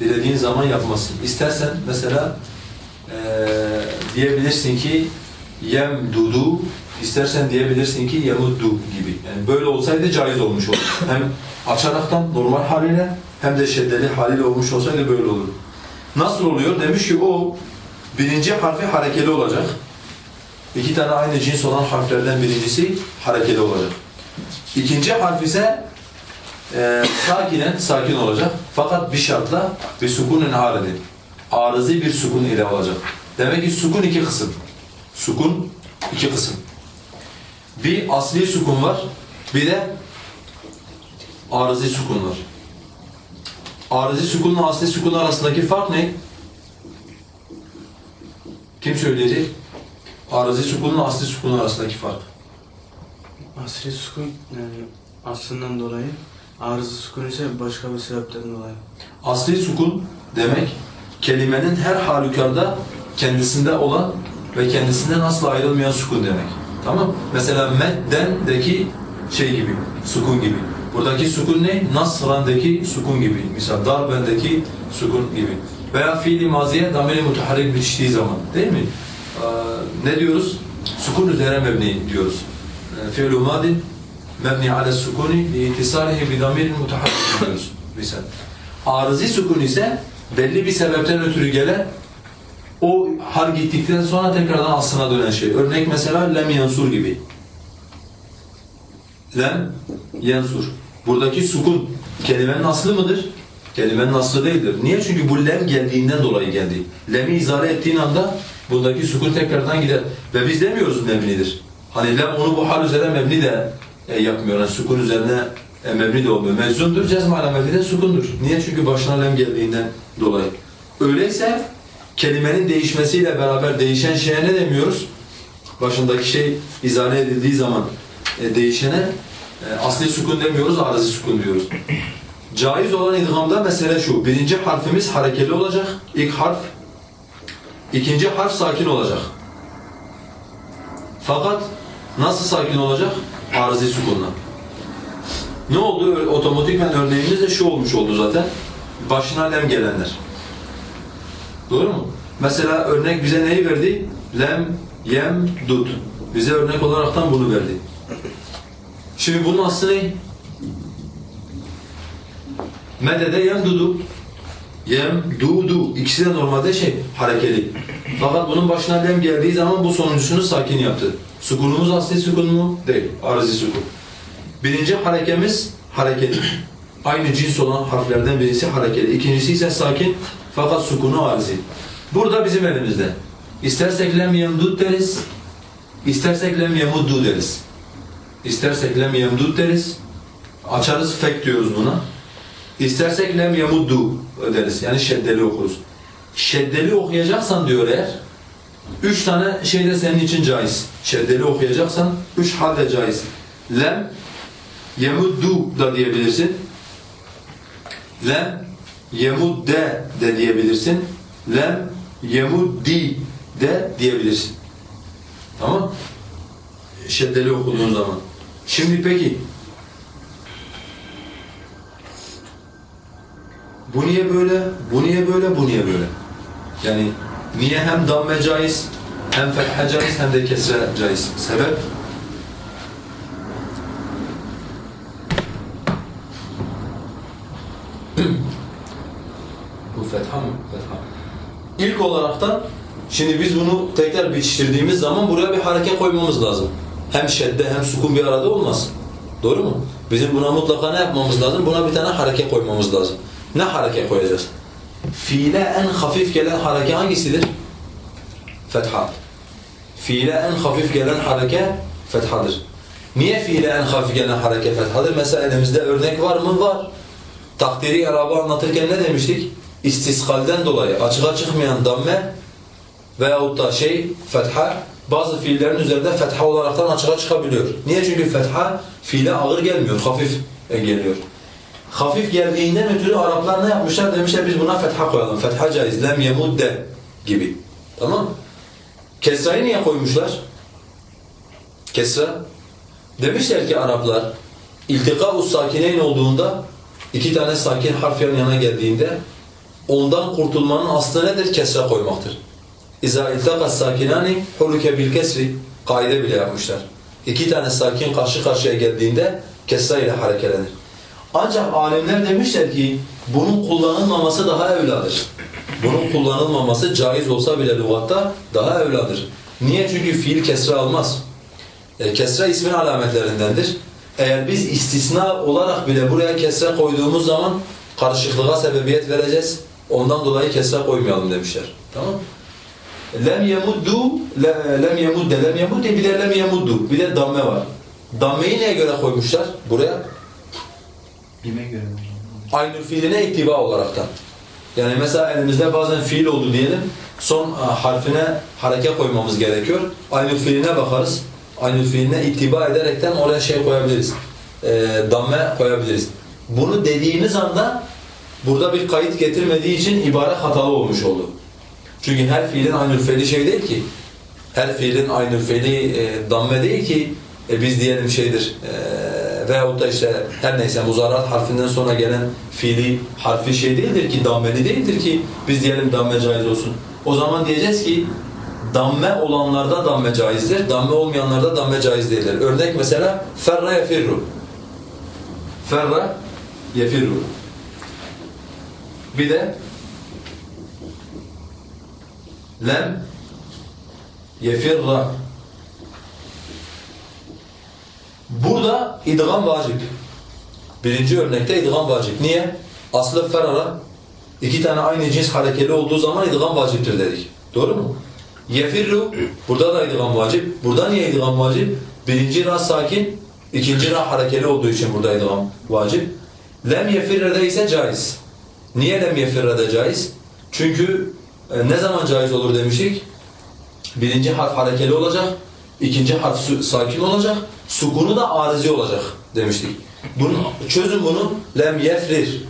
Dilediğin zaman yapmazsın. İstersen mesela eee diyebilirsin ki yemdudu, istersen diyebilirsin ki yemuddu gibi. Yani böyle olsaydı caiz olmuş olur. Hem açaraktan normal haliyle hem de şeddeli haliyle olmuş olsaydı böyle olur. Nasıl oluyor? Demiş ki o birinci harfi harekeli olacak. İki tane aynı cins olan harflerden birincisi harekeli olacak. İkinci harf ise e, sakinen sakin olacak. Fakat bir şartla bir sukunen aridin. Arızi bir sukun ile olacak. Demek ki sukun iki kısım. Sukun iki kısım. Bir asli sukun var, bir de arızi sukun var. Arızi sukunla asli sukun arasındaki fark ne? Kim söyleyecek? Arızi sukunla asli sukun arasındaki fark. Asli sukun yani aslından dolayı. Arızı sukun ise başka bir sebepten dolayı. Asli sukun demek kelimenin her halükarda kendisinde olan ve kendisinden asla ayrılmayan sukun demek. Tamam? Mesela meddendeki şey gibi, sukun gibi. Buradaki sukun ne? Nasran'daki sukun gibi. Misal darbendeki sukun gibi. Veya fiili maziye damiri mutaharrik bitiştiği zaman. Değil mi? Ee, ne diyoruz? Sukun üzerine mebni diyoruz. Ee, Fi'lu madin mebni ala sukuni li intisalihi bi damirin mutaharrik diyoruz. Misal. Arızi sukun ise belli bir sebepten ötürü gelen o hal gittikten sonra tekrardan aslına dönen şey. Örnek mesela lem yansur gibi. Lem yansur. Buradaki sukun kelimenin aslı mıdır? Kelimenin aslı değildir. Niye? Çünkü bu lem geldiğinden dolayı geldi. Lem'i izale ettiğin anda bundaki sukun tekrardan gider. Ve biz demiyoruz mebnidir. Hani lem onu bu hal üzere mebni de e, yapmıyor. Yani sukun üzerine e, mebni de olmuyor. Meczundur, cezm alameti de sukundur. Niye? Çünkü başına lem geldiğinden dolayı. Öyleyse kelimenin değişmesiyle beraber değişen şeye ne demiyoruz? Başındaki şey izale edildiği zaman e, değişene asli sukun demiyoruz, arızi sukun diyoruz. Caiz olan idgamda mesele şu. Birinci harfimiz harekeli olacak. ilk harf. İkinci harf sakin olacak. Fakat nasıl sakin olacak? Arızi sukunla. Ne oldu? Otomatikmen örneğimiz de şu olmuş oldu zaten. Başına lem gelenler. Doğru mu? Mesela örnek bize neyi verdi? Lem, yem, dut. Bize örnek olaraktan bunu verdi. Şimdi bunun aslı ne? Medede yem dudu. Yem, dudu. İkisi de normalde şey, harekeli. Fakat bunun başına lem geldiği zaman bu sonuncusunu sakin yaptı. Sukunumuz asli sukun mu? Değil. Arızi sukun. Birinci harekemiz harekeli. Aynı cins olan harflerden birisi harekeli. İkincisi ise sakin fakat sukunu arızi. Burada bizim elimizde. İstersek lem yemdud deriz, istersek lem yemuddu deriz. İstersek lem yemdud deriz, açarız fek diyoruz buna. İstersek lem yemuddu deriz, yani şeddeli okuruz. Şeddeli okuyacaksan diyor eğer, üç tane şey de senin için caiz. Şeddeli okuyacaksan, üç hal de caiz. Lem, yemuddu da diyebilirsin. Lem, yemudde de diyebilirsin. Lem, yemuddi de diyebilirsin. Tamam? Şeddeli okuduğun zaman. Şimdi peki, bu niye böyle, bu niye böyle, bu niye böyle? Yani niye hem damme caiz, hem fetha caiz, hem de kesre caiz? Sebep? Bu fetha mı? Fetha. İlk olaraktan şimdi biz bunu tekrar bitiştirdiğimiz zaman buraya bir hareket koymamız lazım. Hem şedde hem sukun bir arada olmaz. Doğru mu? Bizim buna mutlaka ne yapmamız lazım? Buna bir tane hareket koymamız lazım. Ne hareket koyacağız? Fiile en hafif gelen hareket hangisidir? Fetha. Fiile en hafif gelen hareket fethadır. Niye fiile en hafif gelen hareket fethadır? Mesela elimizde örnek var mı? Var. Takdiri arabı anlatırken ne demiştik? İstiskalden dolayı açığa çıkmayan damme veyahut da şey fetha bazı fiillerin üzerinde fetha olaraktan açığa çıkabiliyor. Niye? Çünkü fetha fiile ağır gelmiyor, hafif geliyor. Hafif geldiğinden ötürü Araplar ne yapmışlar? Demişler biz buna fetha koyalım. Fetha caiz, lem yemudde gibi. Tamam Kesra'yı niye koymuşlar? Kesra. Demişler ki Araplar, iltika-u sakineyn olduğunda, iki tane sakin harf yan yana geldiğinde, ondan kurtulmanın aslı nedir? Kesra koymaktır. İltaka sakinani huluke bil kesri kaide bile yapmışlar. İki tane sakin karşı karşıya geldiğinde kesra ile hareketlenir. Ancak alimler demişler ki bunun kullanılmaması daha evladır. Bunun kullanılmaması caiz olsa bile lügatta daha evladır. Niye? Çünkü fiil kesra almaz. E, kesra ismin alametlerindendir. Eğer biz istisna olarak bile buraya kesra koyduğumuz zaman karışıklığa sebebiyet vereceğiz. Ondan dolayı kesra koymayalım demişler. Tamam Lem yemuddu, le- lem yemudde, lem yemudde bir de lem yemuddu. Bir de damme var. Dammeyi neye göre koymuşlar buraya? Bime göre? Aynı fiiline ittiba olaraktan. Yani mesela elimizde bazen fiil oldu diyelim, son e, harfine hareke koymamız gerekiyor. Aynı fiiline bakarız. Aynı fiiline ittiba ederekten oraya şey koyabiliriz. E, damme koyabiliriz. Bunu dediğimiz anda burada bir kayıt getirmediği için ibare hatalı olmuş oldu. Çünkü her fiilin aynı fiili şey değil ki. Her fiilin aynı fiili e, damme değil ki e, biz diyelim şeydir e, veyahut da işte her neyse muzarat harfinden sonra gelen fiili harfi şey değildir ki dammeli değildir ki biz diyelim damme caiz olsun. O zaman diyeceğiz ki damme olanlarda damme caizdir, damme olmayanlarda damme caiz değildir. Örnek mesela ferra yefirru. Ferra yefirru. Bir de lem yefirra. Burada idgam vacip. Birinci örnekte idgam vacip. Niye? Aslı ferara iki tane aynı cins harekeli olduğu zaman idgam vaciptir dedik. Doğru mu? Yefirru burada da idgam vacip. Burada niye idgam vacip? Birinci ra sakin, ikinci ra harekeli olduğu için burada idgam vacip. Lem yefirre'de ise caiz. Niye lem yefirre'de caiz? Çünkü e, ne zaman caiz olur demiştik? Birinci harf harekeli olacak, ikinci harf sakin olacak, sukunu da arizi olacak demiştik. Bunu, çözün bunu, lem yefrir.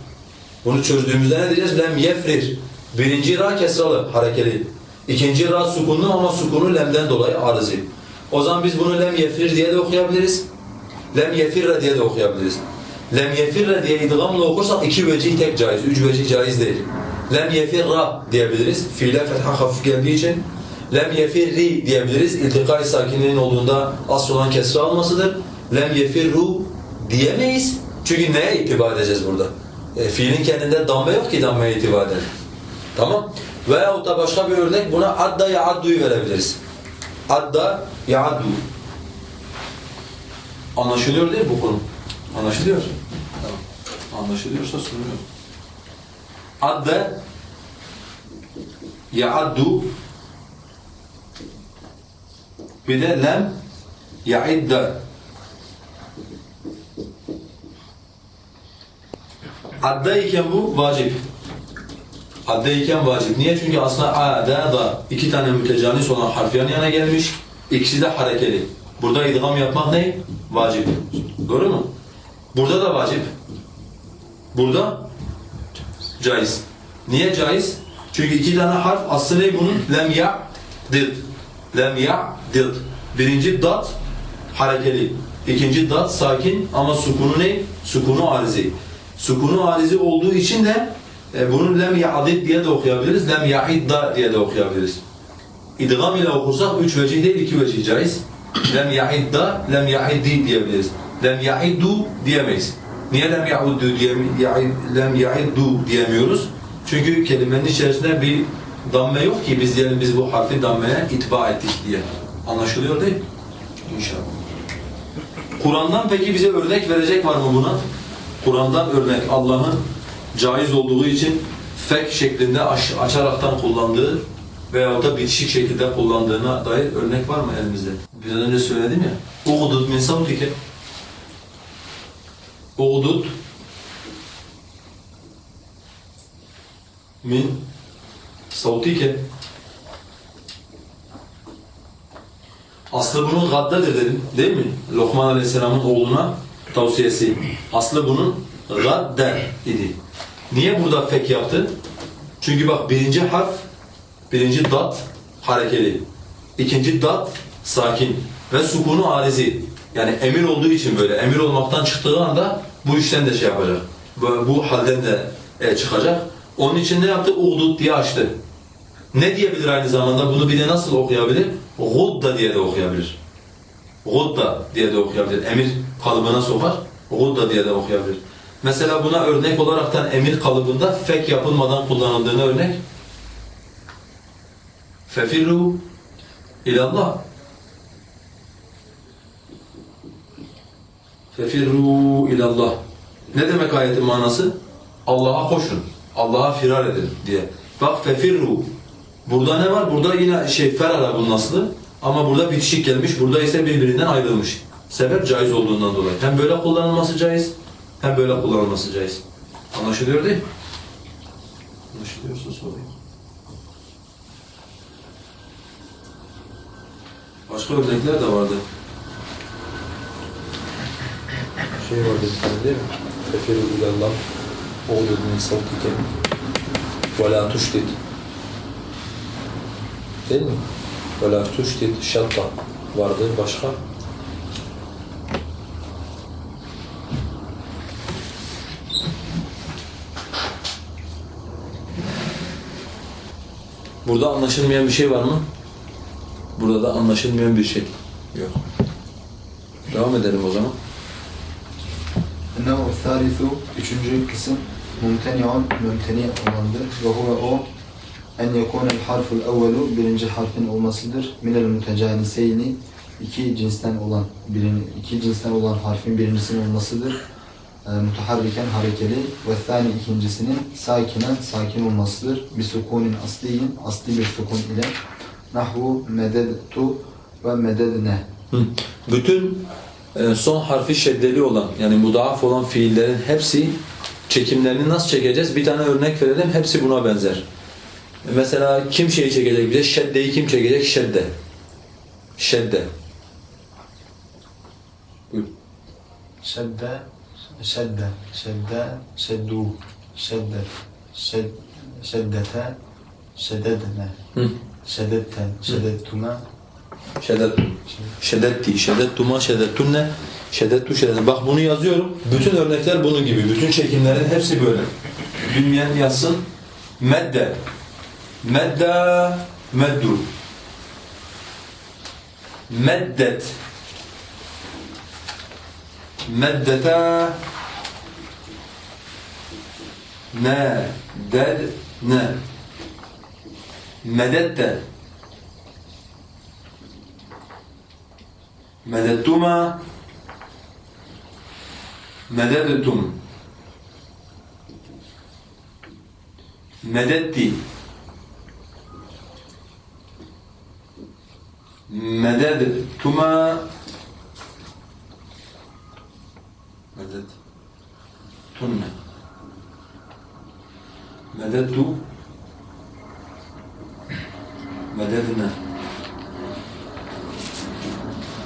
Bunu çözdüğümüzde ne diyeceğiz? Lem yefrir. Birinci ra kesralı, harekeli. İkinci ra sukunlu ama sukunu lemden dolayı arizi. O zaman biz bunu lem yefrir diye de okuyabiliriz. Lem yefirre diye de okuyabiliriz. Lem yefirre diye idgamla okursak iki vecih tek caiz, üç vecih caiz değil. Lem yefirra diyebiliriz. Fiile fetha hafif geldiği için. Lem yefirri diyebiliriz. İltikai sakinliğin olduğunda asıl olan kesra almasıdır. Lem yefirru diyemeyiz. Çünkü neye itibar edeceğiz burada? E, fiilin kendinde damme yok ki dammeye itibar edelim. Tamam? Veyahut da başka bir örnek buna adda ya'addu'yu verebiliriz. Adda ya'addu. Anlaşılıyor değil mi bu konu? Anlaşılıyor. Tamam. Anlaşılıyorsa soruyorum. Adda ya'addu bir de lem ya'idda Adda iken bu vacip. Adda iken vacip. Niye? Çünkü aslında a, da, da iki tane mütecanis olan harf yan yana gelmiş. İkisi de harekeli. Burada idgam yapmak ne? Vacip. Doğru mu? Burada da vacip. Burada caiz. Niye caiz? Çünkü iki tane harf aslı bunun? Lem ya dil. Lem ya dil. Birinci dat harekeli. İkinci dat sakin ama sukunu ne? Sukunu arizi. Sukunu arizi olduğu için de e, bunu lem ya'did diye de okuyabiliriz. Lem ya'idda diye de okuyabiliriz. İdgam ile okursak üç vecih değil iki vecih caiz. Lem ya'idda, lem ya'iddi diyebiliriz. Lem ya'iddu diyemeyiz. Niye lem ya'uddu diyemi, ya'i- lem ya'iddu diyemiyoruz? Çünkü kelimenin içerisinde bir damme yok ki biz diyelim biz bu harfi dammeye itba ettik diye. Anlaşılıyor değil mi? İnşallah. Kur'an'dan peki bize örnek verecek var mı buna? Kur'an'dan örnek Allah'ın caiz olduğu için fek şeklinde aç, açaraktan kullandığı veyahut da bitişik şekilde kullandığına dair örnek var mı elimizde? Biraz önce söyledim ya. Uğdud min savtike. Uğdud min savtike. Aslı bunun gaddedir dedim değil mi? Lokman Aleyhisselam'ın oğluna tavsiyesi. Aslı bunun gadde idi. Niye burada fek yaptı? Çünkü bak birinci harf, birinci dat harekeli. ikinci dat sakin ve sukunu arizi. Yani emir olduğu için böyle emir olmaktan çıktığı anda bu işten de şey yapacak. Bu, bu halden de e, çıkacak. Onun için ne yaptı? Uğdud diye açtı. Ne diyebilir aynı zamanda? Bunu bir de nasıl okuyabilir? Gudda diye de okuyabilir. Gudda diye de okuyabilir. Emir kalıbına sokar. Gudda diye de okuyabilir. Mesela buna örnek olaraktan emir kalıbında fek yapılmadan kullanıldığına örnek. Fefirru ilallah. Fefirru ilallah. Ne demek ayetin manası? Allah'a koşun. Allah'a firar edin diye. Bak fefirru Burada ne var? Burada yine şey fer Arap'ın aslı ama burada bitişik gelmiş. Burada ise birbirinden ayrılmış. Sebep caiz olduğundan dolayı. Hem böyle kullanılması caiz hem böyle kullanılması caiz. Anlaşılıyor değil mi? Anlaşılıyorsa sorayım. Başka örnekler de vardı. Şey bir tane değil mi? Fefiru ilallah oğlum min savtike ve la tuşdid Değil mi? Ve la tuşdid şatta vardı. Başka? Burada anlaşılmayan bir şey var mı? Burada da anlaşılmayan bir şey yok. Devam edelim o zaman. Esalisu üçüncü kısım mumteni'un mümteni olandır. Ve huve o en yekunel harful evvelu birinci harfin olmasıdır. Minel mütecaniseyni iki cinsten olan birin, iki cinsten olan harfin birincisinin olmasıdır. Ee, e, mutaharriken harekeli ve thani ikincisinin sakinen sakin olmasıdır. Bir sukunin asliyin asli bir sukun ile nahvu mededtu ve mededne. Bütün ee, son harfi şeddeli olan yani mudaaf olan fiillerin hepsi çekimlerini nasıl çekeceğiz? Bir tane örnek verelim. Hepsi buna benzer. Mesela kim şeyi çekecek bize? Şeddeyi kim çekecek? Şedde. Şedde. Buyur. Şedde, şedde, şedde, şeddu, şedde, şed, şeddete, şededne, şedetten, şedettuna, şeddettum. Şeddetti, şeddettuma, şeddettunne, şeddettu, şeddettun. Bak bunu yazıyorum. Bütün örnekler bunun gibi. Bütün çekimlerin hepsi böyle. Bilmeyen yazsın. Medde. Medda, meddu. Meddet. Meddeta. Ne, ded, ne. Medette. مددتما؟ مددتم. مددت مددتما؟ مددتن. مددت. مددنا.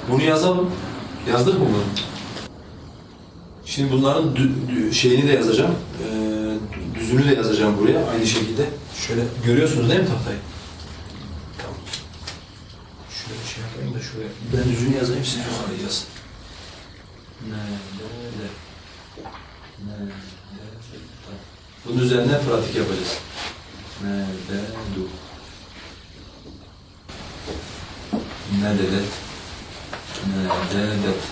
Bunu yazalım. Yazdık mı bunu? Şimdi bunların dü- dü- şeyini de yazacağım. Ee, düzünü de yazacağım buraya aynı şekilde. Şöyle görüyorsunuz değil mi tahtayı? Tamam. Şöyle şey yapayım da şuraya. Ben düzünü yazayım siz yukarı yazın. Ne, ne, ne. Ne, ne, tamam. Bunun üzerine pratik yapacağız. Ne, de, du. Mededet.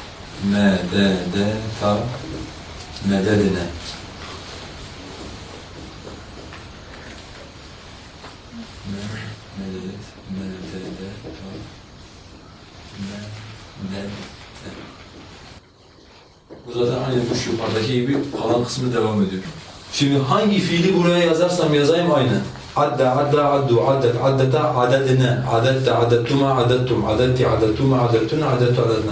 Mededeta. Mededine. Mededet. Mededeta. Mededete. Bu zaten aynı bu yukarıdaki gibi kalan kısmı devam ediyor. Şimdi hangi fiili buraya yazarsam yazayım aynı. Adda, adda, addu, addet, addeta, adedine, adette, adettuma, adettum, adetti, adettuma, adettuna, adettu, adetna.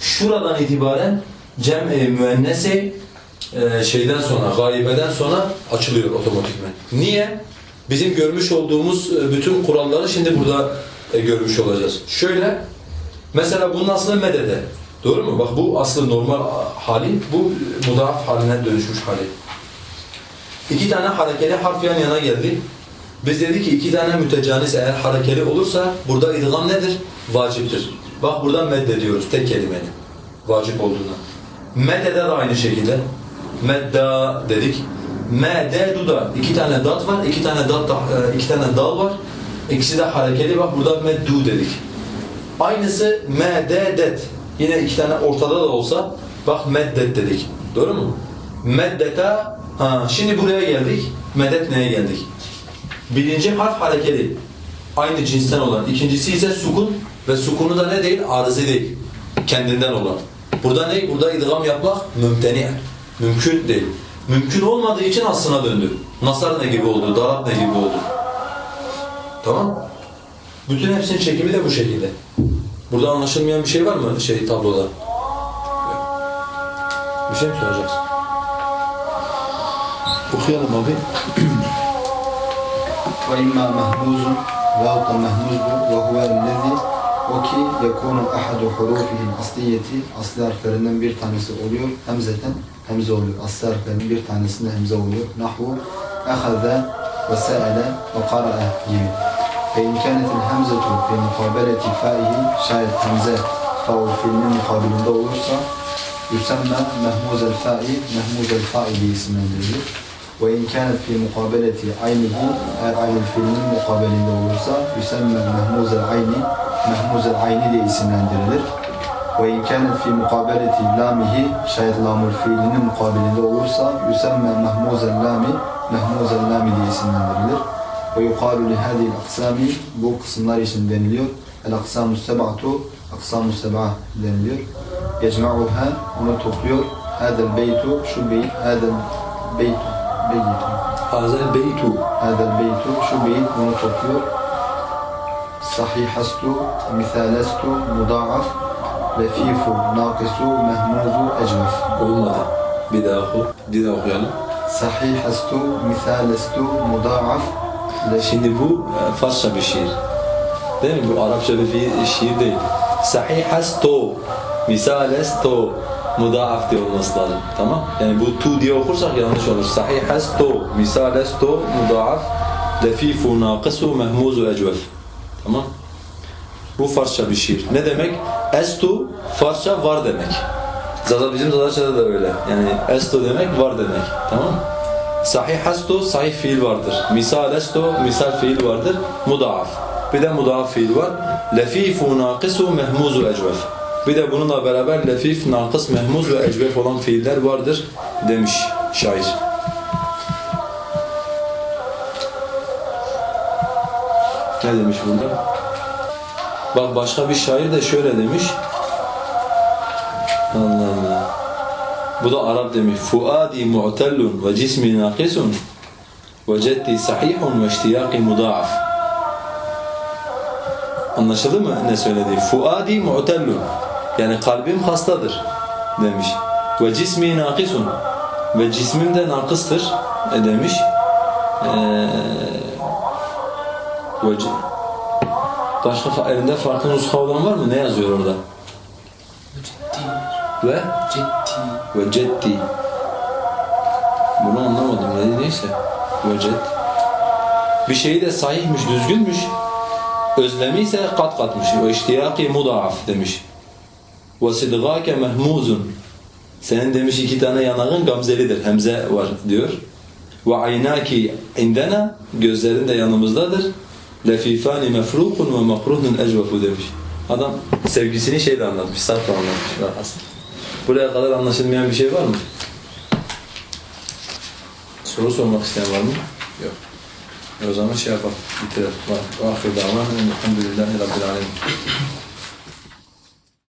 Şuradan itibaren cem-i müennese e, şeyden sonra, gaibeden sonra açılıyor otomatikmen. Niye? Bizim görmüş olduğumuz e, bütün kuralları şimdi burada e, görmüş olacağız. Şöyle, mesela bunun aslı medede. Doğru mu? Bak bu aslı normal hali, bu mudaaf haline dönüşmüş hali. İki tane harekeli harf yan yana geldi. Biz dedik ki iki tane mütecanis eğer harekeli olursa burada idgam nedir? Vaciptir. Bak burada medde diyoruz tek kelimeli. Vacip olduğuna. Medde de aynı şekilde. Medda dedik. Mededu da iki tane dat var, iki tane dat da, e, iki tane dal var. İkisi de harekeli. Bak burada meddu dedik. Aynısı mededet. Yine iki tane ortada da olsa bak meddet dedik. Doğru mu? Meddeta ha şimdi buraya geldik. Medet neye geldik? Birinci harf harekeli. Aynı cinsten olan. İkincisi ise sukun ve sukunu da ne değil? Arızi değil. Kendinden olan. Burada ne? Burada idgam yapmak mümteni. Mümkün değil. Mümkün olmadığı için aslına döndü. Nasar ne gibi oldu? Darab ne gibi oldu? Tamam. Bütün hepsinin çekimi de bu şekilde. Burada anlaşılmayan bir şey var mı şey tabloda? Bir şey mi soracaksın? Okuyalım abi. [CLEARS THROAT] ve imma mehmuzun veyahut da mehmuz bu ve huvellezi o ki yakunu ahadu hurufihim asliyeti asli harflerinden bir tanesi oluyor. Hemzeten hemze oluyor. Asli harflerinin bir tanesinde hemze oluyor. Nahu ehaze ve se'ele ve kara'e gibi. Ve imkanetil hemzetu ve mukabeleti fa'ihi şayet hemze fa'u fiilinin mukabilinde olursa Yüsemme mehmuzel fa'i, mehmuzel fa'i diye isimlendirilir. Ve in kânet fi mukabeleti aynihi eğer aynı fiilinin mukabilinde olursa yüsemme mehmuzel ayni mehmuzel ayni diye isimlendirilir. Ve in kânet mukabeleti lamihi şayet lamul fiilinin mukabilinde olursa yüsemme mehmuzel lami mehmuzel lami diye isimlendirilir. Ve yukalu li hadil aksami bu kısımlar için deniliyor. El aksamu seb'atu aksamu seb'a deniliyor. Yecma'uha onu topluyor. Hadel beytu şu beyt hadel beytu beytu Hazel beytu. hadel beytu şu beyt onu topluyor. Sahihastu misalestu mudaaf lefifu nakisu mehmuzu ecvef Olmadı. Bir daha oku. Bir daha okuyalım. Sahihastu misalestu mudaaf lefifu Şimdi bu e, Farsça bir şiir. Değil mi? Bu Arapça bir fi- şiir değil. Sahihasto, misalesto, mudaaf diye olması lazım. Tamam? Yani bu tu diye okursak yanlış olur. Sahihasto, misalesto, mudaaf, lefifu, naqisu, mehmuzu, ecvef. Tamam? Bu Farsça bir şiir. Ne demek? Estu, Farsça var demek. Zaten bizim Zadarça'da da öyle. Yani esto demek var demek. Tamam Sahih hasto, sahih fiil vardır. Misal esto, misal fiil vardır. Mudaaf. Bir de mudaaf fiil var. Lefifu, nakisu, mehmuzu, ecvef. Bir de bununla beraber lefif, nakıs, mehmuz ve ecvef olan fiiller vardır demiş şair. Ne demiş burada? Bak başka bir şair de şöyle demiş. Allah Allah. Bu da Arap demiş. Fuadi mu'tellun ve cismi naqisun ve ceddi sahihun ve iştiyaki mudaaf. Anlaşıldı mı ne söyledi? Fuadi mu'tellun. Yani kalbim hastadır demiş. Ve cismi naqisun. Ve cismim de nakıstır e, demiş. Ee, Başka elinde farklı nuska olan var mı? Ne yazıyor orada? Ve Ciddi. ve ceddi. Bunu anlamadım. Ne neyse. Ve ced. Bir şeyi de sahihmiş, düzgünmüş. Özlemi ise kat katmış. Ve iştiyaki mudaaf demiş. Sidgâke mehmuzun. Senin demiş iki tane yanağın gamzelidir. Hemze var diyor. Aynaki indena. Gözlerin de yanımızdadır. Mefrukun ve makruhun ecvafu demiş. Adam sevgisini şeyle anlatmış, sarfla anlatmış aslında. Buraya kadar anlaşılmayan bir şey var mı? Soru sormak isteyen var mı? Yok. E o zaman şey yapalım, bitirelim. Ahir davan, elhamdülillahi rabbil alemin.